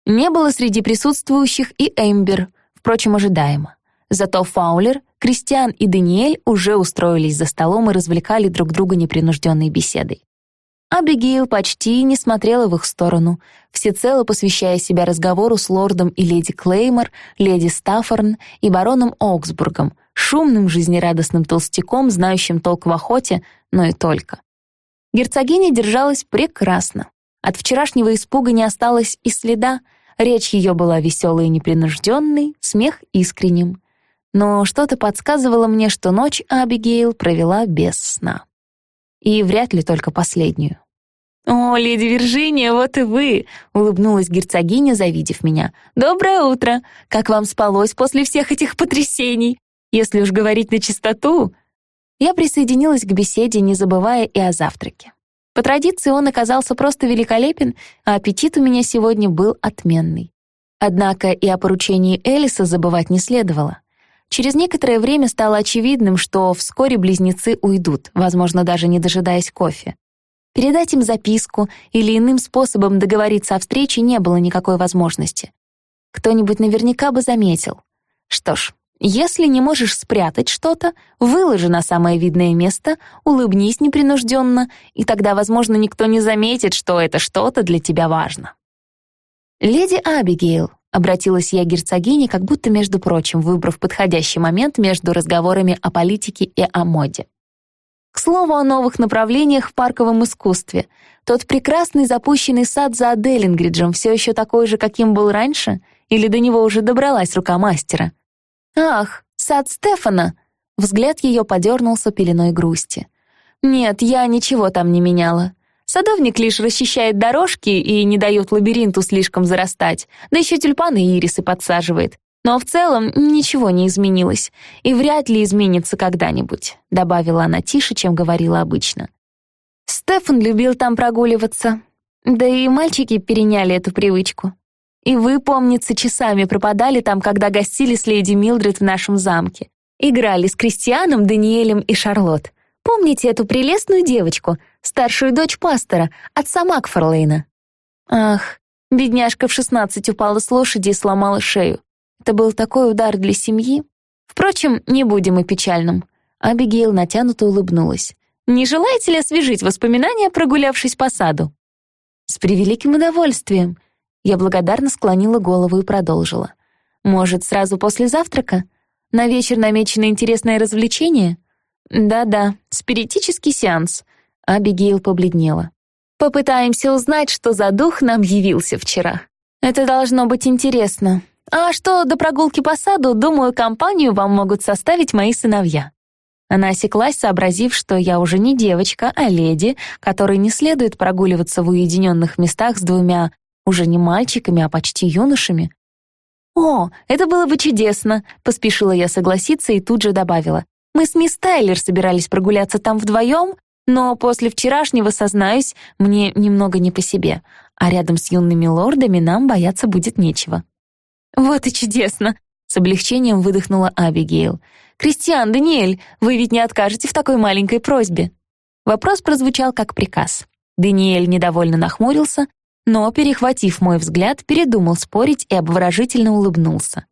Не было среди присутствующих и Эмбер, впрочем, ожидаемо. Зато Фаулер, Кристиан и Даниэль уже устроились за столом и развлекали друг друга непринужденной беседой. Абигейл почти не смотрела в их сторону, всецело посвящая себя разговору с лордом и леди Клеймор, леди Стаффорн и бароном Оксбургом, шумным жизнерадостным толстяком, знающим толк в охоте, но и только. Герцогиня держалась прекрасно. От вчерашнего испуга не осталось и следа, речь ее была веселой и непринужденной, смех искренним. Но что-то подсказывало мне, что ночь Абигейл провела без сна. И вряд ли только последнюю. «О, леди Виржиния, вот и вы!» — улыбнулась герцогиня, завидев меня. «Доброе утро! Как вам спалось после всех этих потрясений? Если уж говорить на чистоту...» Я присоединилась к беседе, не забывая и о завтраке. По традиции он оказался просто великолепен, а аппетит у меня сегодня был отменный. Однако и о поручении Элиса забывать не следовало. Через некоторое время стало очевидным, что вскоре близнецы уйдут, возможно, даже не дожидаясь кофе. Передать им записку или иным способом договориться о встрече не было никакой возможности. Кто-нибудь наверняка бы заметил. Что ж, если не можешь спрятать что-то, выложи на самое видное место, улыбнись непринужденно, и тогда, возможно, никто не заметит, что это что-то для тебя важно. «Леди Абигейл», — обратилась я герцогине, как будто, между прочим, выбрав подходящий момент между разговорами о политике и о моде. К слову о новых направлениях в парковом искусстве. Тот прекрасный запущенный сад за Аделингриджем все еще такой же, каким был раньше? Или до него уже добралась рука мастера? «Ах, сад Стефана!» Взгляд ее подернулся пеленой грусти. «Нет, я ничего там не меняла. Садовник лишь расчищает дорожки и не дает лабиринту слишком зарастать, да еще тюльпаны и ирисы подсаживает. Но в целом ничего не изменилось, и вряд ли изменится когда-нибудь», добавила она тише, чем говорила обычно. Стефан любил там прогуливаться. Да и мальчики переняли эту привычку. И вы, помнится, часами пропадали там, когда гостили с леди Милдред в нашем замке. Играли с Кристианом, Даниэлем и Шарлотт. Помните эту прелестную девочку, старшую дочь пастора, отца Макфарлейна? Ах, бедняжка в шестнадцать упала с лошади и сломала шею. Это был такой удар для семьи. Впрочем, не будем и печальным. Абигейл натянуто улыбнулась. «Не желаете ли освежить воспоминания, прогулявшись по саду?» «С превеликим удовольствием». Я благодарно склонила голову и продолжила. «Может, сразу после завтрака? На вечер намечено интересное развлечение?» «Да-да, спиритический сеанс», — Абигейл побледнела. «Попытаемся узнать, что за дух нам явился вчера. Это должно быть интересно. А что до прогулки по саду, думаю, компанию вам могут составить мои сыновья». Она осеклась, сообразив, что я уже не девочка, а леди, которой не следует прогуливаться в уединенных местах с двумя уже не мальчиками, а почти юношами. «О, это было бы чудесно!» — поспешила я согласиться и тут же добавила. Мы с мисс Тайлер собирались прогуляться там вдвоем, но после вчерашнего, сознаюсь, мне немного не по себе, а рядом с юными лордами нам бояться будет нечего». «Вот и чудесно!» — с облегчением выдохнула Абигейл. «Кристиан, Даниэль, вы ведь не откажете в такой маленькой просьбе?» Вопрос прозвучал как приказ. Даниэль недовольно нахмурился, но, перехватив мой взгляд, передумал спорить и обворожительно улыбнулся.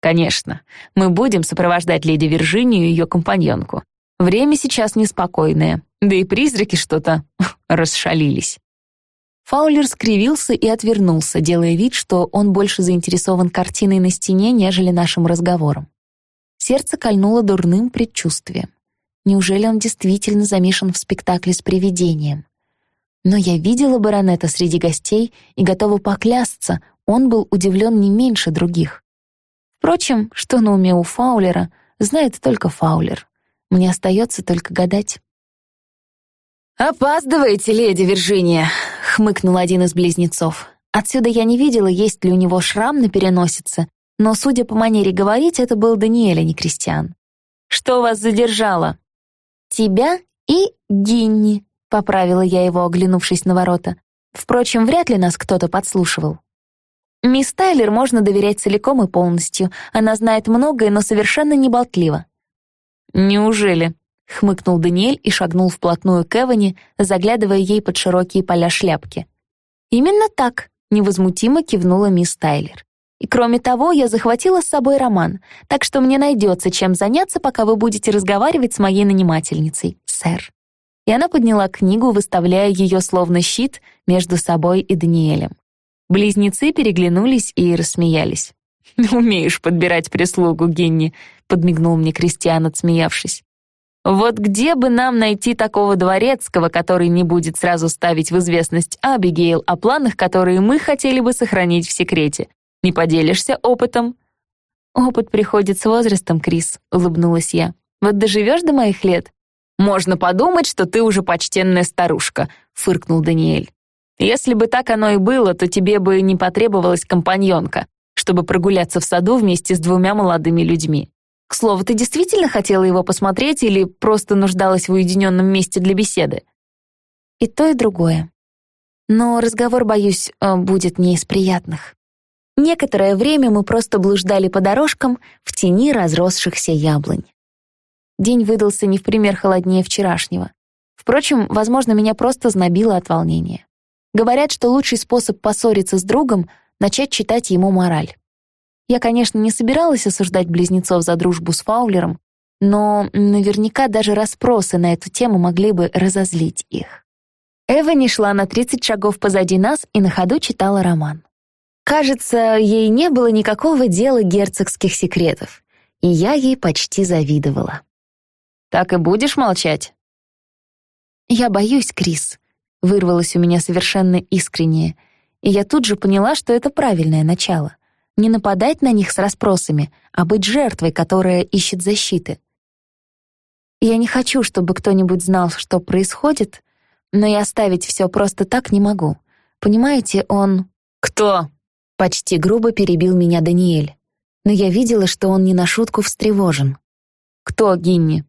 «Конечно, мы будем сопровождать леди Виржинию и ее компаньонку. Время сейчас неспокойное, да и призраки что-то [LAUGHS] расшалились». Фаулер скривился и отвернулся, делая вид, что он больше заинтересован картиной на стене, нежели нашим разговором. Сердце кольнуло дурным предчувствием. Неужели он действительно замешан в спектакле с привидением? Но я видела баронета среди гостей и готова поклясться, он был удивлен не меньше других. Впрочем, что на уме у Фаулера, знает только Фаулер. Мне остается только гадать. «Опаздываете, леди Виржиния», — хмыкнул один из близнецов. Отсюда я не видела, есть ли у него шрам на переносице, но, судя по манере говорить, это был Даниэль, а не Кристиан. «Что вас задержало?» «Тебя и Гинни», поправила я его, оглянувшись на ворота. Впрочем, вряд ли нас кто-то подслушивал. Мисс Тайлер можно доверять целиком и полностью. Она знает многое, но совершенно не болтлива. «Неужели?» — хмыкнул Даниэль и шагнул вплотную к Эвани, заглядывая ей под широкие поля шляпки. «Именно так», — невозмутимо кивнула мисс Тайлер. «И кроме того, я захватила с собой роман, так что мне найдется чем заняться, пока вы будете разговаривать с моей нанимательницей, сэр» и она подняла книгу, выставляя ее словно щит между собой и Даниэлем. Близнецы переглянулись и рассмеялись. «Умеешь подбирать прислугу, Генни», — подмигнул мне Кристиан, отсмеявшись. «Вот где бы нам найти такого дворецкого, который не будет сразу ставить в известность Абигейл о планах, которые мы хотели бы сохранить в секрете? Не поделишься опытом?» «Опыт приходит с возрастом, Крис», — улыбнулась я. «Вот доживешь до моих лет, «Можно подумать, что ты уже почтенная старушка», — фыркнул Даниэль. «Если бы так оно и было, то тебе бы не потребовалась компаньонка, чтобы прогуляться в саду вместе с двумя молодыми людьми. К слову, ты действительно хотела его посмотреть или просто нуждалась в уединенном месте для беседы?» «И то, и другое. Но разговор, боюсь, э, будет не из приятных». Некоторое время мы просто блуждали по дорожкам в тени разросшихся яблонь. День выдался не в пример холоднее вчерашнего. Впрочем, возможно, меня просто знобило от волнения. Говорят, что лучший способ поссориться с другом — начать читать ему мораль. Я, конечно, не собиралась осуждать близнецов за дружбу с Фаулером, но наверняка даже расспросы на эту тему могли бы разозлить их. Эва не шла на 30 шагов позади нас и на ходу читала роман. Кажется, ей не было никакого дела герцогских секретов, и я ей почти завидовала. Так и будешь молчать?» «Я боюсь, Крис», — вырвалось у меня совершенно искреннее, и я тут же поняла, что это правильное начало. Не нападать на них с расспросами, а быть жертвой, которая ищет защиты. Я не хочу, чтобы кто-нибудь знал, что происходит, но и оставить все просто так не могу. Понимаете, он... «Кто?» — почти грубо перебил меня Даниэль. Но я видела, что он не на шутку встревожен. «Кто, Гинни?»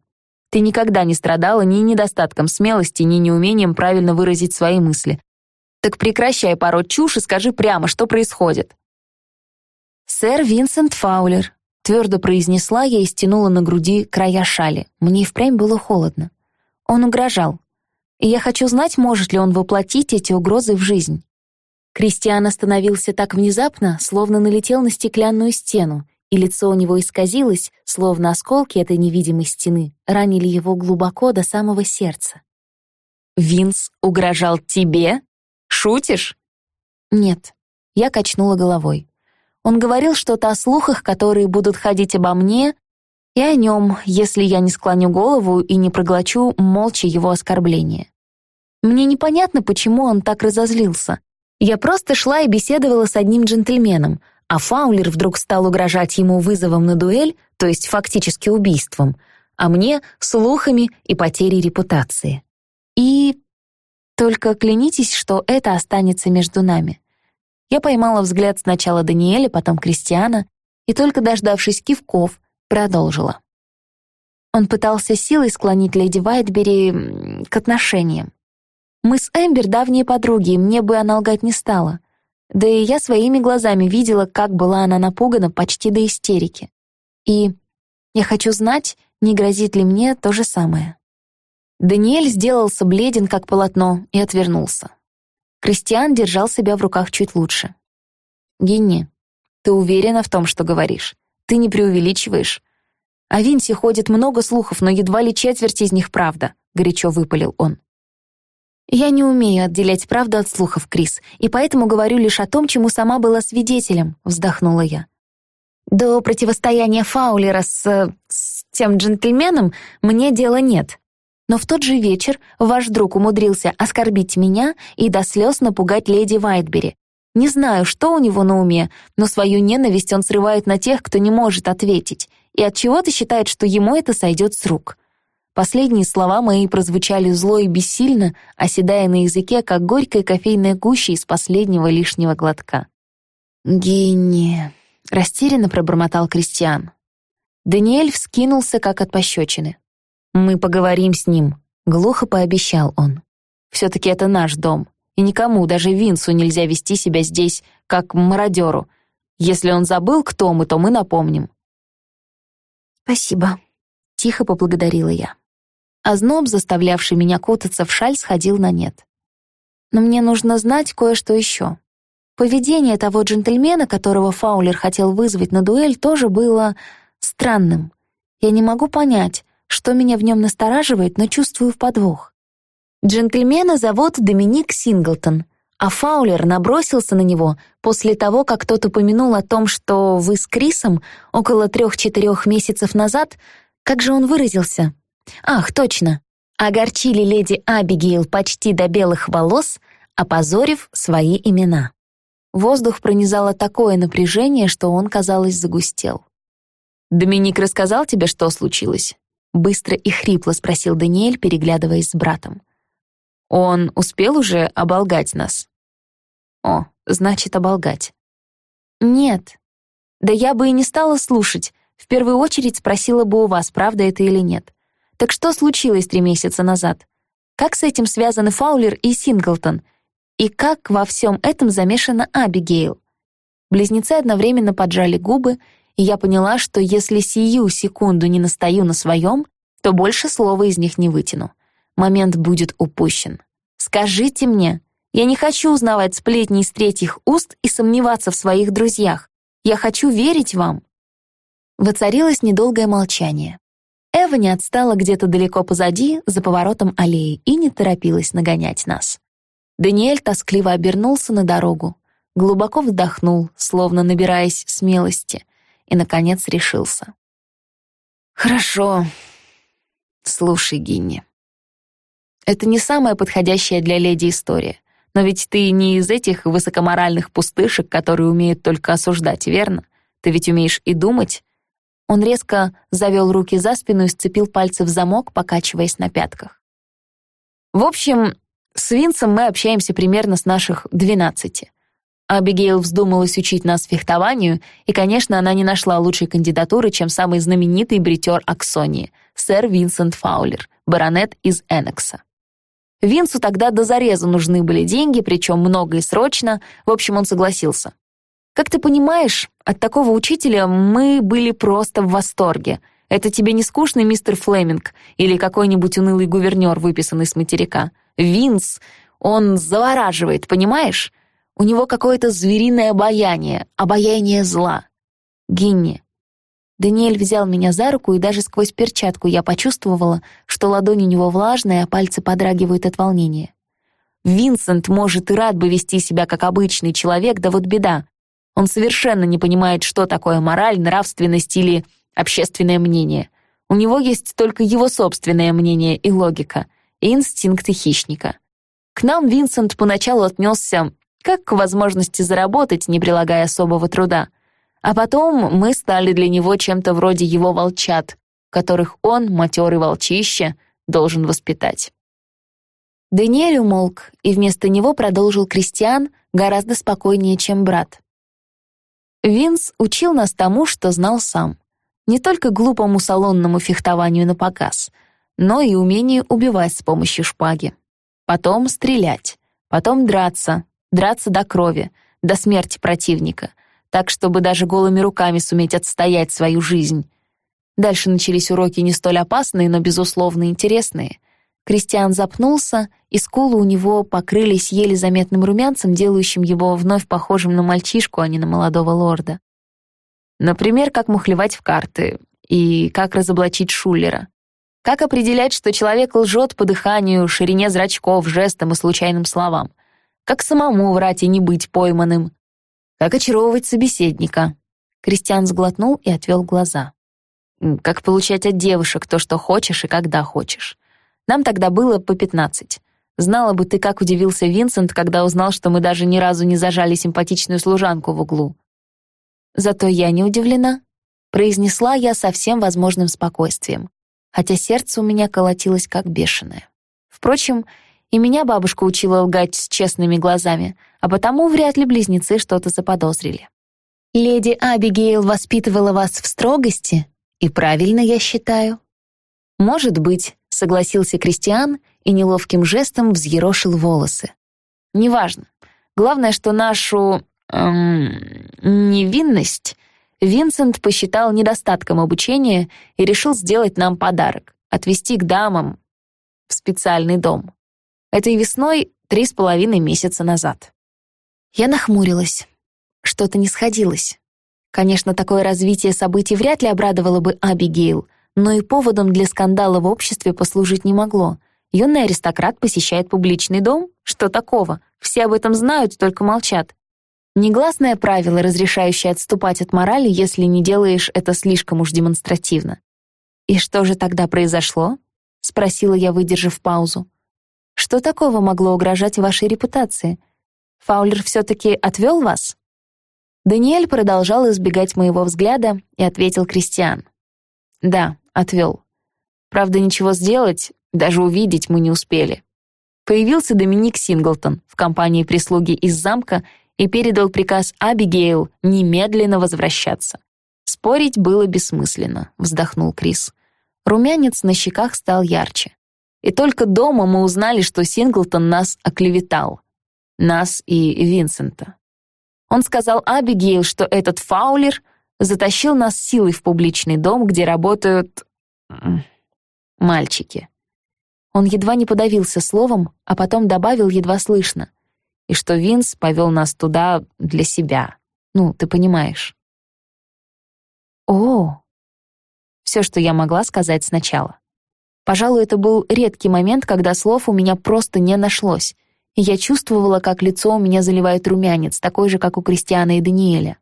Ты никогда не страдала ни недостатком смелости, ни неумением правильно выразить свои мысли. Так прекращай пороть чушь и скажи прямо, что происходит. «Сэр Винсент Фаулер», — твердо произнесла я и стянула на груди края шали. Мне и впрямь было холодно. Он угрожал. И я хочу знать, может ли он воплотить эти угрозы в жизнь. Кристиан остановился так внезапно, словно налетел на стеклянную стену, и лицо у него исказилось, словно осколки этой невидимой стены ранили его глубоко до самого сердца. «Винс угрожал тебе? Шутишь?» «Нет», — я качнула головой. Он говорил что-то о слухах, которые будут ходить обо мне, и о нем, если я не склоню голову и не проглочу молча его оскорбления. Мне непонятно, почему он так разозлился. Я просто шла и беседовала с одним джентльменом — а Фаулер вдруг стал угрожать ему вызовом на дуэль, то есть фактически убийством, а мне — слухами и потерей репутации. И только клянитесь, что это останется между нами. Я поймала взгляд сначала Даниэля, потом Кристиана, и только дождавшись кивков, продолжила. Он пытался силой склонить леди Вайтбери к отношениям. Мы с Эмбер давние подруги, мне бы она лгать не стала. Да и я своими глазами видела, как была она напугана почти до истерики. И я хочу знать, не грозит ли мне то же самое. Даниэль сделался бледен, как полотно, и отвернулся. Кристиан держал себя в руках чуть лучше. «Гинни, ты уверена в том, что говоришь? Ты не преувеличиваешь? О Винсе ходит много слухов, но едва ли четверть из них правда», — горячо выпалил он. Я не умею отделять правду от слухов, Крис, и поэтому говорю лишь о том, чему сама была свидетелем, вздохнула я. До противостояния Фаулера с... с тем джентльменом мне дела нет. Но в тот же вечер ваш друг умудрился оскорбить меня и до слез напугать леди Вайтбери. Не знаю, что у него на уме, но свою ненависть он срывает на тех, кто не может ответить, и от чего то считает, что ему это сойдет с рук. Последние слова мои прозвучали зло и бессильно, оседая на языке, как горькая кофейная гуща из последнего лишнего глотка. «Генни», — растерянно пробормотал Кристиан. Даниэль вскинулся, как от пощечины. «Мы поговорим с ним», — глухо пообещал он. Все-таки это наш дом, и никому, даже Винсу, нельзя вести себя здесь, как мародеру. Если он забыл, кто мы, то мы напомним». «Спасибо», — тихо поблагодарила я. А зноб, заставлявший меня кутаться в шаль, сходил на нет. Но мне нужно знать кое-что еще. Поведение того джентльмена, которого Фаулер хотел вызвать на дуэль, тоже было странным. Я не могу понять, что меня в нем настораживает, но чувствую в подвох. Джентльмена зовут Доминик Синглтон, а Фаулер набросился на него после того, как кто-то упомянул о том, что вы с Крисом около трех-четырех месяцев назад, как же он выразился? Ах, точно, огорчили леди Абигейл почти до белых волос, опозорив свои имена. Воздух пронизало такое напряжение, что он, казалось, загустел. «Доминик рассказал тебе, что случилось?» Быстро и хрипло спросил Даниэль, переглядываясь с братом. «Он успел уже оболгать нас?» «О, значит, оболгать». «Нет. Да я бы и не стала слушать. В первую очередь спросила бы у вас, правда это или нет. Так что случилось три месяца назад? Как с этим связаны Фаулер и Синглтон? И как во всем этом замешана Абигейл? Близнецы одновременно поджали губы, и я поняла, что если сию секунду не настаю на своем, то больше слова из них не вытяну. Момент будет упущен. Скажите мне, я не хочу узнавать сплетни из третьих уст и сомневаться в своих друзьях. Я хочу верить вам. Воцарилось недолгое молчание. Эва не отстала где-то далеко позади, за поворотом аллеи, и не торопилась нагонять нас. Даниэль тоскливо обернулся на дорогу, глубоко вздохнул, словно набираясь смелости, и, наконец, решился. «Хорошо. Слушай, Гинни. Это не самая подходящая для леди история, но ведь ты не из этих высокоморальных пустышек, которые умеют только осуждать, верно? Ты ведь умеешь и думать». Он резко завел руки за спину и сцепил пальцы в замок, покачиваясь на пятках. В общем, с Винсом мы общаемся примерно с наших двенадцати. Абигейл вздумалась учить нас фехтованию, и, конечно, она не нашла лучшей кандидатуры, чем самый знаменитый бритер Аксонии, сэр Винсент Фаулер, баронет из Эннекса. Винсу тогда до зареза нужны были деньги, причем много и срочно, в общем, он согласился. Как ты понимаешь, от такого учителя мы были просто в восторге. Это тебе не скучный мистер Флеминг или какой-нибудь унылый гувернер, выписанный с материка — Винс, он завораживает, понимаешь? У него какое-то звериное обаяние, обаяние зла. Гинни. Даниэль взял меня за руку, и даже сквозь перчатку я почувствовала, что ладонь у него влажная, а пальцы подрагивают от волнения. Винсент может и рад бы вести себя как обычный человек, да вот беда. Он совершенно не понимает, что такое мораль, нравственность или общественное мнение. У него есть только его собственное мнение и логика и инстинкты хищника. К нам Винсент поначалу отнесся как к возможности заработать, не прилагая особого труда. А потом мы стали для него чем-то вроде его волчат, которых он, матерый волчище, должен воспитать. Даниэль умолк, и вместо него продолжил Кристиан гораздо спокойнее, чем брат. Винс учил нас тому, что знал сам. Не только глупому салонному фехтованию на показ — но и умение убивать с помощью шпаги. Потом стрелять, потом драться, драться до крови, до смерти противника, так, чтобы даже голыми руками суметь отстоять свою жизнь. Дальше начались уроки не столь опасные, но, безусловно, интересные. Кристиан запнулся, и скулы у него покрылись еле заметным румянцем, делающим его вновь похожим на мальчишку, а не на молодого лорда. Например, как мухлевать в карты и как разоблачить Шулера. Как определять, что человек лжет по дыханию, ширине зрачков, жестам и случайным словам? Как самому врать и не быть пойманным? Как очаровывать собеседника? Кристиан сглотнул и отвел глаза. Как получать от девушек то, что хочешь и когда хочешь. Нам тогда было по пятнадцать. Знала бы ты, как удивился Винсент, когда узнал, что мы даже ни разу не зажали симпатичную служанку в углу. Зато я не удивлена, произнесла я со всем возможным спокойствием хотя сердце у меня колотилось как бешеное. Впрочем, и меня бабушка учила лгать с честными глазами, а потому вряд ли близнецы что-то заподозрили. Леди Абигейл воспитывала вас в строгости, и правильно, я считаю. Может быть, согласился Кристиан и неловким жестом взъерошил волосы. «Неважно. Главное, что нашу... Эм, невинность Винсент посчитал недостатком обучения и решил сделать нам подарок — отвезти к дамам в специальный дом. Этой весной три с половиной месяца назад. Я нахмурилась. Что-то не сходилось. Конечно, такое развитие событий вряд ли обрадовало бы Абигейл, но и поводом для скандала в обществе послужить не могло. Юный аристократ посещает публичный дом? Что такого? Все об этом знают, только молчат. Негласное правило, разрешающее отступать от морали, если не делаешь это слишком уж демонстративно. «И что же тогда произошло?» — спросила я, выдержав паузу. «Что такого могло угрожать вашей репутации? Фаулер все-таки отвел вас?» Даниэль продолжал избегать моего взгляда и ответил Кристиан. «Да, отвел. Правда, ничего сделать, даже увидеть мы не успели. Появился Доминик Синглтон в компании прислуги из замка и передал приказ Абигейл немедленно возвращаться. Спорить было бессмысленно, вздохнул Крис. Румянец на щеках стал ярче. И только дома мы узнали, что Синглтон нас оклеветал. Нас и Винсента. Он сказал Абигейл, что этот фаулер затащил нас силой в публичный дом, где работают... мальчики. Он едва не подавился словом, а потом добавил едва слышно и что Винс повел нас туда для себя. Ну, ты понимаешь. О, все, что я могла сказать сначала. Пожалуй, это был редкий момент, когда слов у меня просто не нашлось, и я чувствовала, как лицо у меня заливает румянец, такой же, как у Кристиана и Даниэля.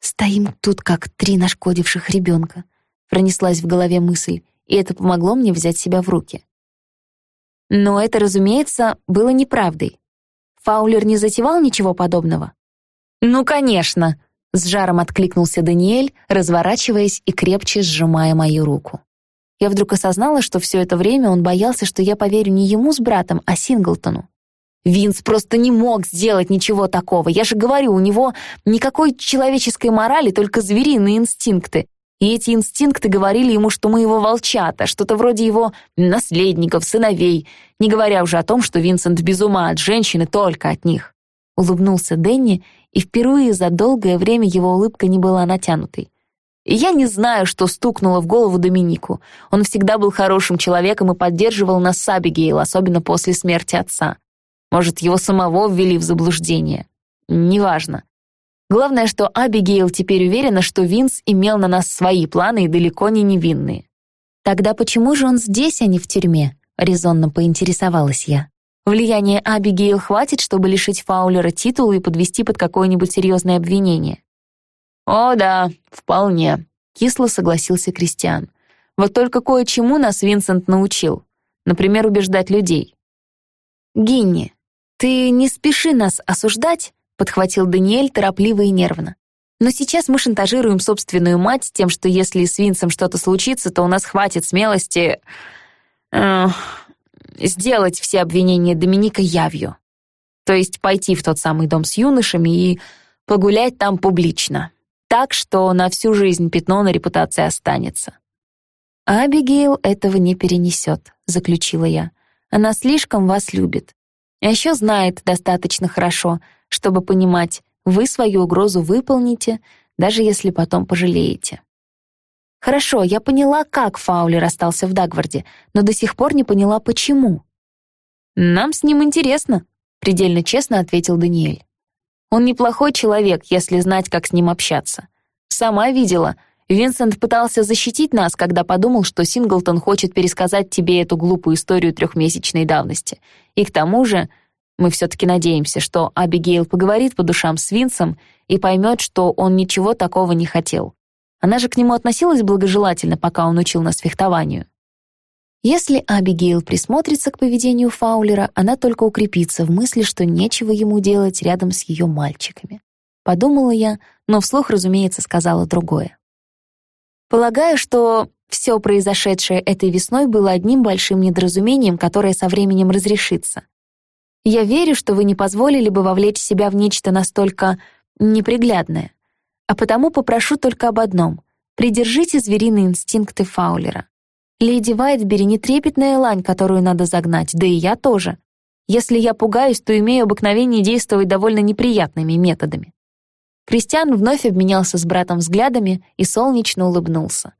«Стоим тут, как три нашкодивших ребенка», — пронеслась в голове мысль, и это помогло мне взять себя в руки. Но это, разумеется, было неправдой. Фаулер не затевал ничего подобного? «Ну, конечно!» — с жаром откликнулся Даниэль, разворачиваясь и крепче сжимая мою руку. Я вдруг осознала, что все это время он боялся, что я поверю не ему с братом, а Синглтону. Винс просто не мог сделать ничего такого. Я же говорю, у него никакой человеческой морали, только звериные инстинкты. И эти инстинкты говорили ему, что мы его волчата, что-то вроде его наследников, сыновей, не говоря уже о том, что Винсент без ума от женщины только от них. Улыбнулся Дэнни, и впервые за долгое время его улыбка не была натянутой. И я не знаю, что стукнуло в голову Доминику. Он всегда был хорошим человеком и поддерживал нас с Абигейл, особенно после смерти отца. Может, его самого ввели в заблуждение. Неважно. Главное, что Абигейл теперь уверена, что Винс имел на нас свои планы и далеко не невинные. «Тогда почему же он здесь, а не в тюрьме?» — резонно поинтересовалась я. «Влияние Абигейл хватит, чтобы лишить Фаулера титула и подвести под какое-нибудь серьезное обвинение?» «О да, вполне», — кисло согласился Кристиан. «Вот только кое-чему нас Винсент научил. Например, убеждать людей». «Гинни, ты не спеши нас осуждать», подхватил Даниэль торопливо и нервно. Но сейчас мы шантажируем собственную мать тем, что если с Винсом что-то случится, то у нас хватит смелости э, сделать все обвинения Доминика явью. То есть пойти в тот самый дом с юношами и погулять там публично. Так, что на всю жизнь пятно на репутации останется. «Абигейл этого не перенесет», — заключила я. «Она слишком вас любит. А еще знает достаточно хорошо, чтобы понимать, вы свою угрозу выполните, даже если потом пожалеете. Хорошо, я поняла, как Фаулер остался в Дагварде, но до сих пор не поняла, почему. «Нам с ним интересно», — предельно честно ответил Даниэль. «Он неплохой человек, если знать, как с ним общаться. Сама видела, Винсент пытался защитить нас, когда подумал, что Синглтон хочет пересказать тебе эту глупую историю трехмесячной давности. И к тому же мы все-таки надеемся, что Абигейл поговорит по душам с Винсом и поймет, что он ничего такого не хотел. Она же к нему относилась благожелательно, пока он учил нас фехтованию. Если Абигейл присмотрится к поведению Фаулера, она только укрепится в мысли, что нечего ему делать рядом с ее мальчиками. Подумала я, но вслух, разумеется, сказала другое. Полагаю, что все произошедшее этой весной было одним большим недоразумением, которое со временем разрешится. Я верю, что вы не позволили бы вовлечь себя в нечто настолько неприглядное. А потому попрошу только об одном — придержите звериные инстинкты Фаулера. Леди Вайтбери не трепетная лань, которую надо загнать, да и я тоже. Если я пугаюсь, то имею обыкновение действовать довольно неприятными методами. Кристиан вновь обменялся с братом взглядами и солнечно улыбнулся.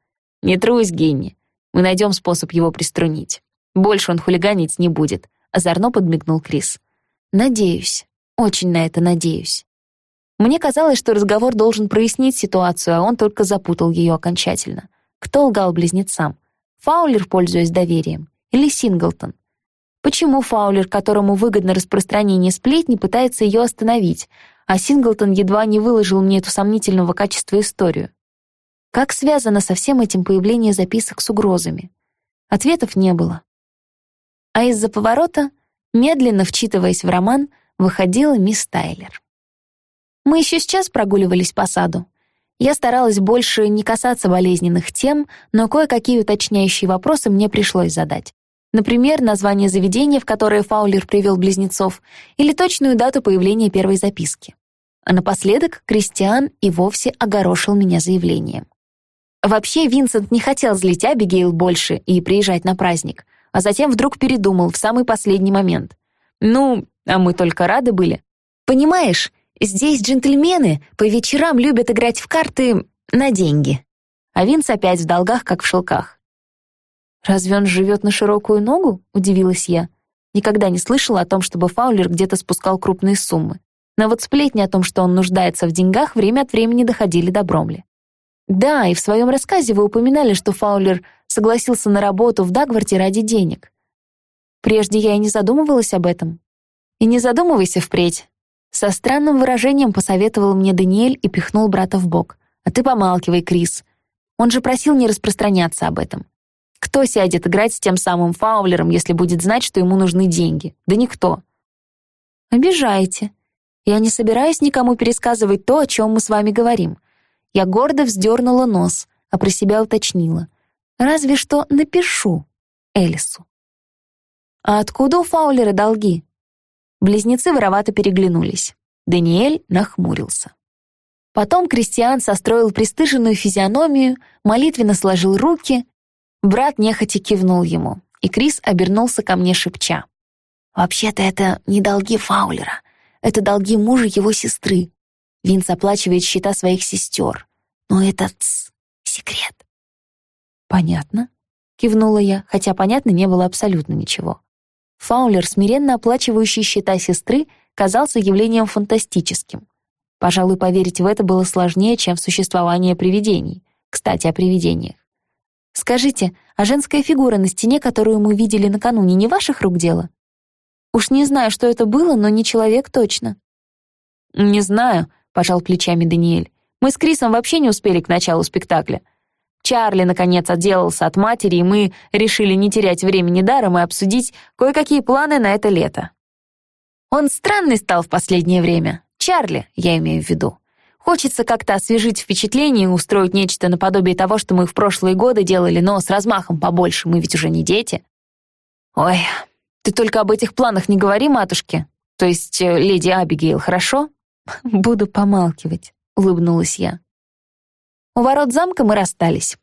«Не трусь, Генни. Мы найдем способ его приструнить. Больше он хулиганить не будет», — озорно подмигнул Крис. «Надеюсь. Очень на это надеюсь». Мне казалось, что разговор должен прояснить ситуацию, а он только запутал ее окончательно. Кто лгал близнецам? Фаулер, пользуясь доверием? Или Синглтон? Почему Фаулер, которому выгодно распространение сплетни, пытается ее остановить, а Синглтон едва не выложил мне эту сомнительного качества историю? Как связано со всем этим появление записок с угрозами? Ответов не было. А из-за поворота, медленно вчитываясь в роман, выходила мисс Тайлер. Мы еще сейчас прогуливались по саду. Я старалась больше не касаться болезненных тем, но кое-какие уточняющие вопросы мне пришлось задать. Например, название заведения, в которое Фаулер привел близнецов, или точную дату появления первой записки. А напоследок Кристиан и вовсе огорошил меня заявлением. Вообще, Винсент не хотел злить Абигейл больше и приезжать на праздник, а затем вдруг передумал в самый последний момент. Ну, а мы только рады были. Понимаешь, здесь джентльмены по вечерам любят играть в карты на деньги. А Винс опять в долгах, как в шелках. «Разве он живет на широкую ногу?» — удивилась я. Никогда не слышала о том, чтобы Фаулер где-то спускал крупные суммы. Но вот сплетни о том, что он нуждается в деньгах, время от времени доходили до Бромли. Да, и в своем рассказе вы упоминали, что Фаулер согласился на работу в Дагварте ради денег. Прежде я и не задумывалась об этом. И не задумывайся впредь. Со странным выражением посоветовал мне Даниэль и пихнул брата в бок. А ты помалкивай, Крис. Он же просил не распространяться об этом. Кто сядет играть с тем самым Фаулером, если будет знать, что ему нужны деньги? Да никто. Обижаете. Я не собираюсь никому пересказывать то, о чем мы с вами говорим. Я гордо вздернула нос, а про себя уточнила. Разве что напишу Элису. А откуда у Фаулера долги? Близнецы воровато переглянулись. Даниэль нахмурился. Потом Кристиан состроил пристыженную физиономию, молитвенно сложил руки Брат нехотя кивнул ему, и Крис обернулся ко мне, шепча. «Вообще-то это не долги Фаулера, это долги мужа его сестры. Винс оплачивает счета своих сестер. Но это тс, секрет». «Понятно», — кивнула я, хотя понятно не было абсолютно ничего. Фаулер, смиренно оплачивающий счета сестры, казался явлением фантастическим. Пожалуй, поверить в это было сложнее, чем в существование привидений. Кстати, о привидениях. Скажите, а женская фигура на стене, которую мы видели накануне, не ваших рук дело? Уж не знаю, что это было, но не человек точно. Не знаю, пожал плечами Даниэль. Мы с Крисом вообще не успели к началу спектакля. Чарли, наконец, отделался от матери, и мы решили не терять времени даром и обсудить кое-какие планы на это лето. Он странный стал в последнее время. Чарли, я имею в виду. Хочется как-то освежить впечатление и устроить нечто наподобие того, что мы в прошлые годы делали, но с размахом побольше, мы ведь уже не дети. Ой, ты только об этих планах не говори, матушке. То есть, э, леди Абигейл, хорошо? [LAUGHS] Буду помалкивать, улыбнулась я. У ворот замка мы расстались.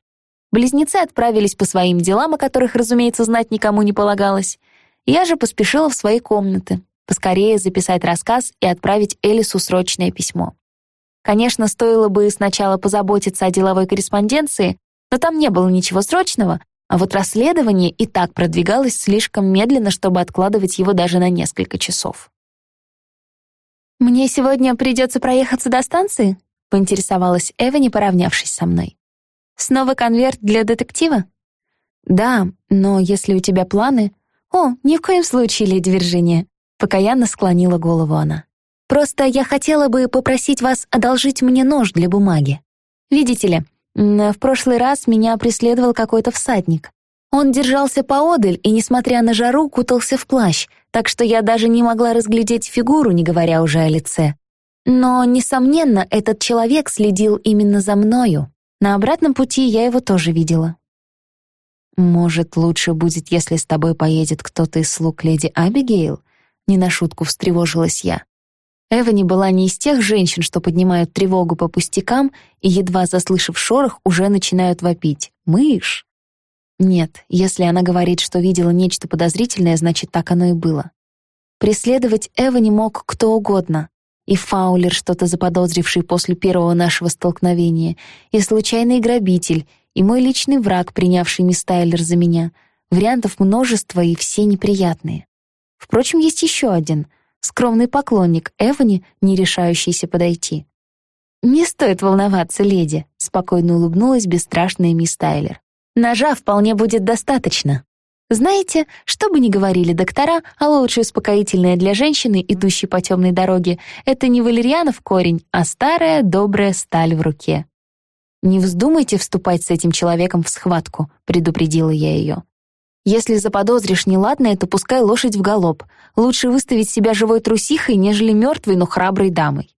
Близнецы отправились по своим делам, о которых, разумеется, знать никому не полагалось. Я же поспешила в свои комнаты, поскорее записать рассказ и отправить Элису срочное письмо. Конечно, стоило бы сначала позаботиться о деловой корреспонденции, но там не было ничего срочного, а вот расследование и так продвигалось слишком медленно, чтобы откладывать его даже на несколько часов. «Мне сегодня придется проехаться до станции?» — поинтересовалась Эва, не поравнявшись со мной. «Снова конверт для детектива?» «Да, но если у тебя планы...» «О, ни в коем случае, леди Виржиния», — покаянно склонила голову она. Просто я хотела бы попросить вас одолжить мне нож для бумаги. Видите ли, в прошлый раз меня преследовал какой-то всадник. Он держался поодаль и, несмотря на жару, кутался в плащ, так что я даже не могла разглядеть фигуру, не говоря уже о лице. Но, несомненно, этот человек следил именно за мною. На обратном пути я его тоже видела. «Может, лучше будет, если с тобой поедет кто-то из слуг леди Абигейл?» Не на шутку встревожилась я. Эвани была не из тех женщин, что поднимают тревогу по пустякам и, едва заслышав шорох, уже начинают вопить. «Мышь!» Нет, если она говорит, что видела нечто подозрительное, значит, так оно и было. Преследовать Эва не мог кто угодно. И Фаулер, что-то заподозривший после первого нашего столкновения, и случайный грабитель, и мой личный враг, принявший мисс Тайлер за меня. Вариантов множество и все неприятные. Впрочем, есть еще один — скромный поклонник Эвани, не решающийся подойти. «Не стоит волноваться, леди», — спокойно улыбнулась бесстрашная мисс Тайлер. «Ножа вполне будет достаточно». Знаете, что бы ни говорили доктора, а лучшее успокоительное для женщины, идущей по темной дороге, это не валерьянов корень, а старая добрая сталь в руке. «Не вздумайте вступать с этим человеком в схватку», — предупредила я ее. «Если заподозришь неладное, то пускай лошадь в галоп. Лучше выставить себя живой трусихой, нежели мертвой, но храброй дамой».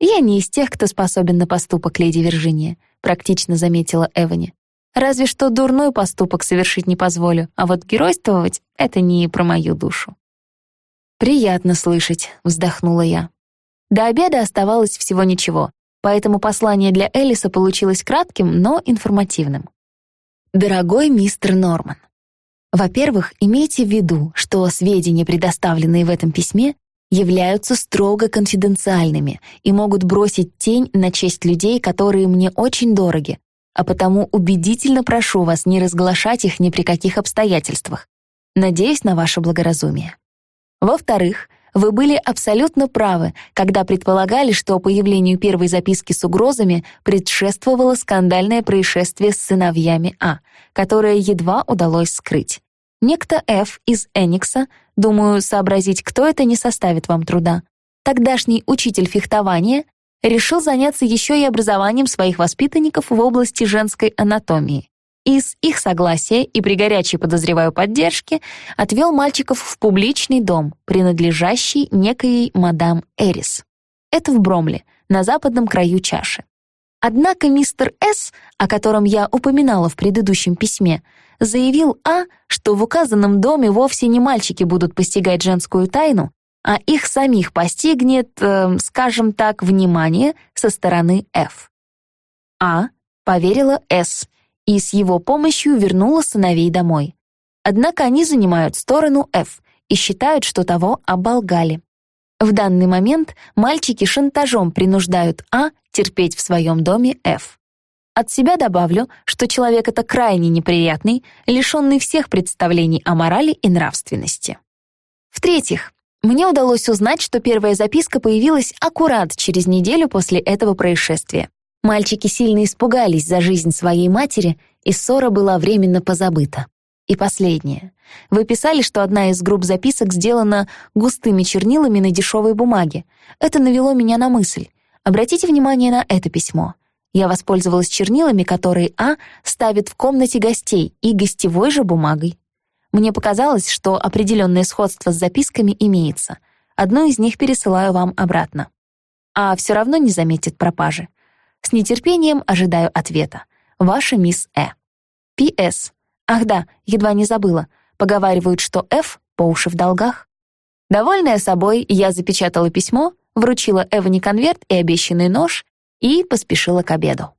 «Я не из тех, кто способен на поступок, леди Виржиния», — практично заметила Эвани. «Разве что дурной поступок совершить не позволю, а вот геройствовать — это не про мою душу». «Приятно слышать», — вздохнула я. До обеда оставалось всего ничего поэтому послание для Элиса получилось кратким, но информативным. Дорогой мистер Норман, во-первых, имейте в виду, что сведения, предоставленные в этом письме, являются строго конфиденциальными и могут бросить тень на честь людей, которые мне очень дороги, а потому убедительно прошу вас не разглашать их ни при каких обстоятельствах. Надеюсь на ваше благоразумие. Во-вторых, вы были абсолютно правы, когда предполагали, что появлению первой записки с угрозами предшествовало скандальное происшествие с сыновьями А, которое едва удалось скрыть. Некто Ф из Эникса, думаю, сообразить, кто это, не составит вам труда. Тогдашний учитель фехтования решил заняться еще и образованием своих воспитанников в области женской анатомии и с их согласия и при горячей, подозреваю, поддержке отвел мальчиков в публичный дом, принадлежащий некой мадам Эрис. Это в Бромле, на западном краю чаши. Однако мистер С, о котором я упоминала в предыдущем письме, заявил А, что в указанном доме вовсе не мальчики будут постигать женскую тайну, а их самих постигнет, э, скажем так, внимание со стороны Ф. А поверила С и с его помощью вернула сыновей домой. Однако они занимают сторону F и считают, что того оболгали. В данный момент мальчики шантажом принуждают А терпеть в своем доме F. От себя добавлю, что человек это крайне неприятный, лишенный всех представлений о морали и нравственности. В-третьих, мне удалось узнать, что первая записка появилась аккурат через неделю после этого происшествия. Мальчики сильно испугались за жизнь своей матери, и ссора была временно позабыта. И последнее. Вы писали, что одна из групп записок сделана густыми чернилами на дешевой бумаге. Это навело меня на мысль. Обратите внимание на это письмо. Я воспользовалась чернилами, которые А ставит в комнате гостей, и гостевой же бумагой. Мне показалось, что определенное сходство с записками имеется. Одну из них пересылаю вам обратно. А все равно не заметит пропажи. С нетерпением ожидаю ответа. Ваша мисс Э. П.С. Ах да, едва не забыла. Поговаривают, что Ф по уши в долгах. Довольная собой, я запечатала письмо, вручила Эвани конверт и обещанный нож и поспешила к обеду.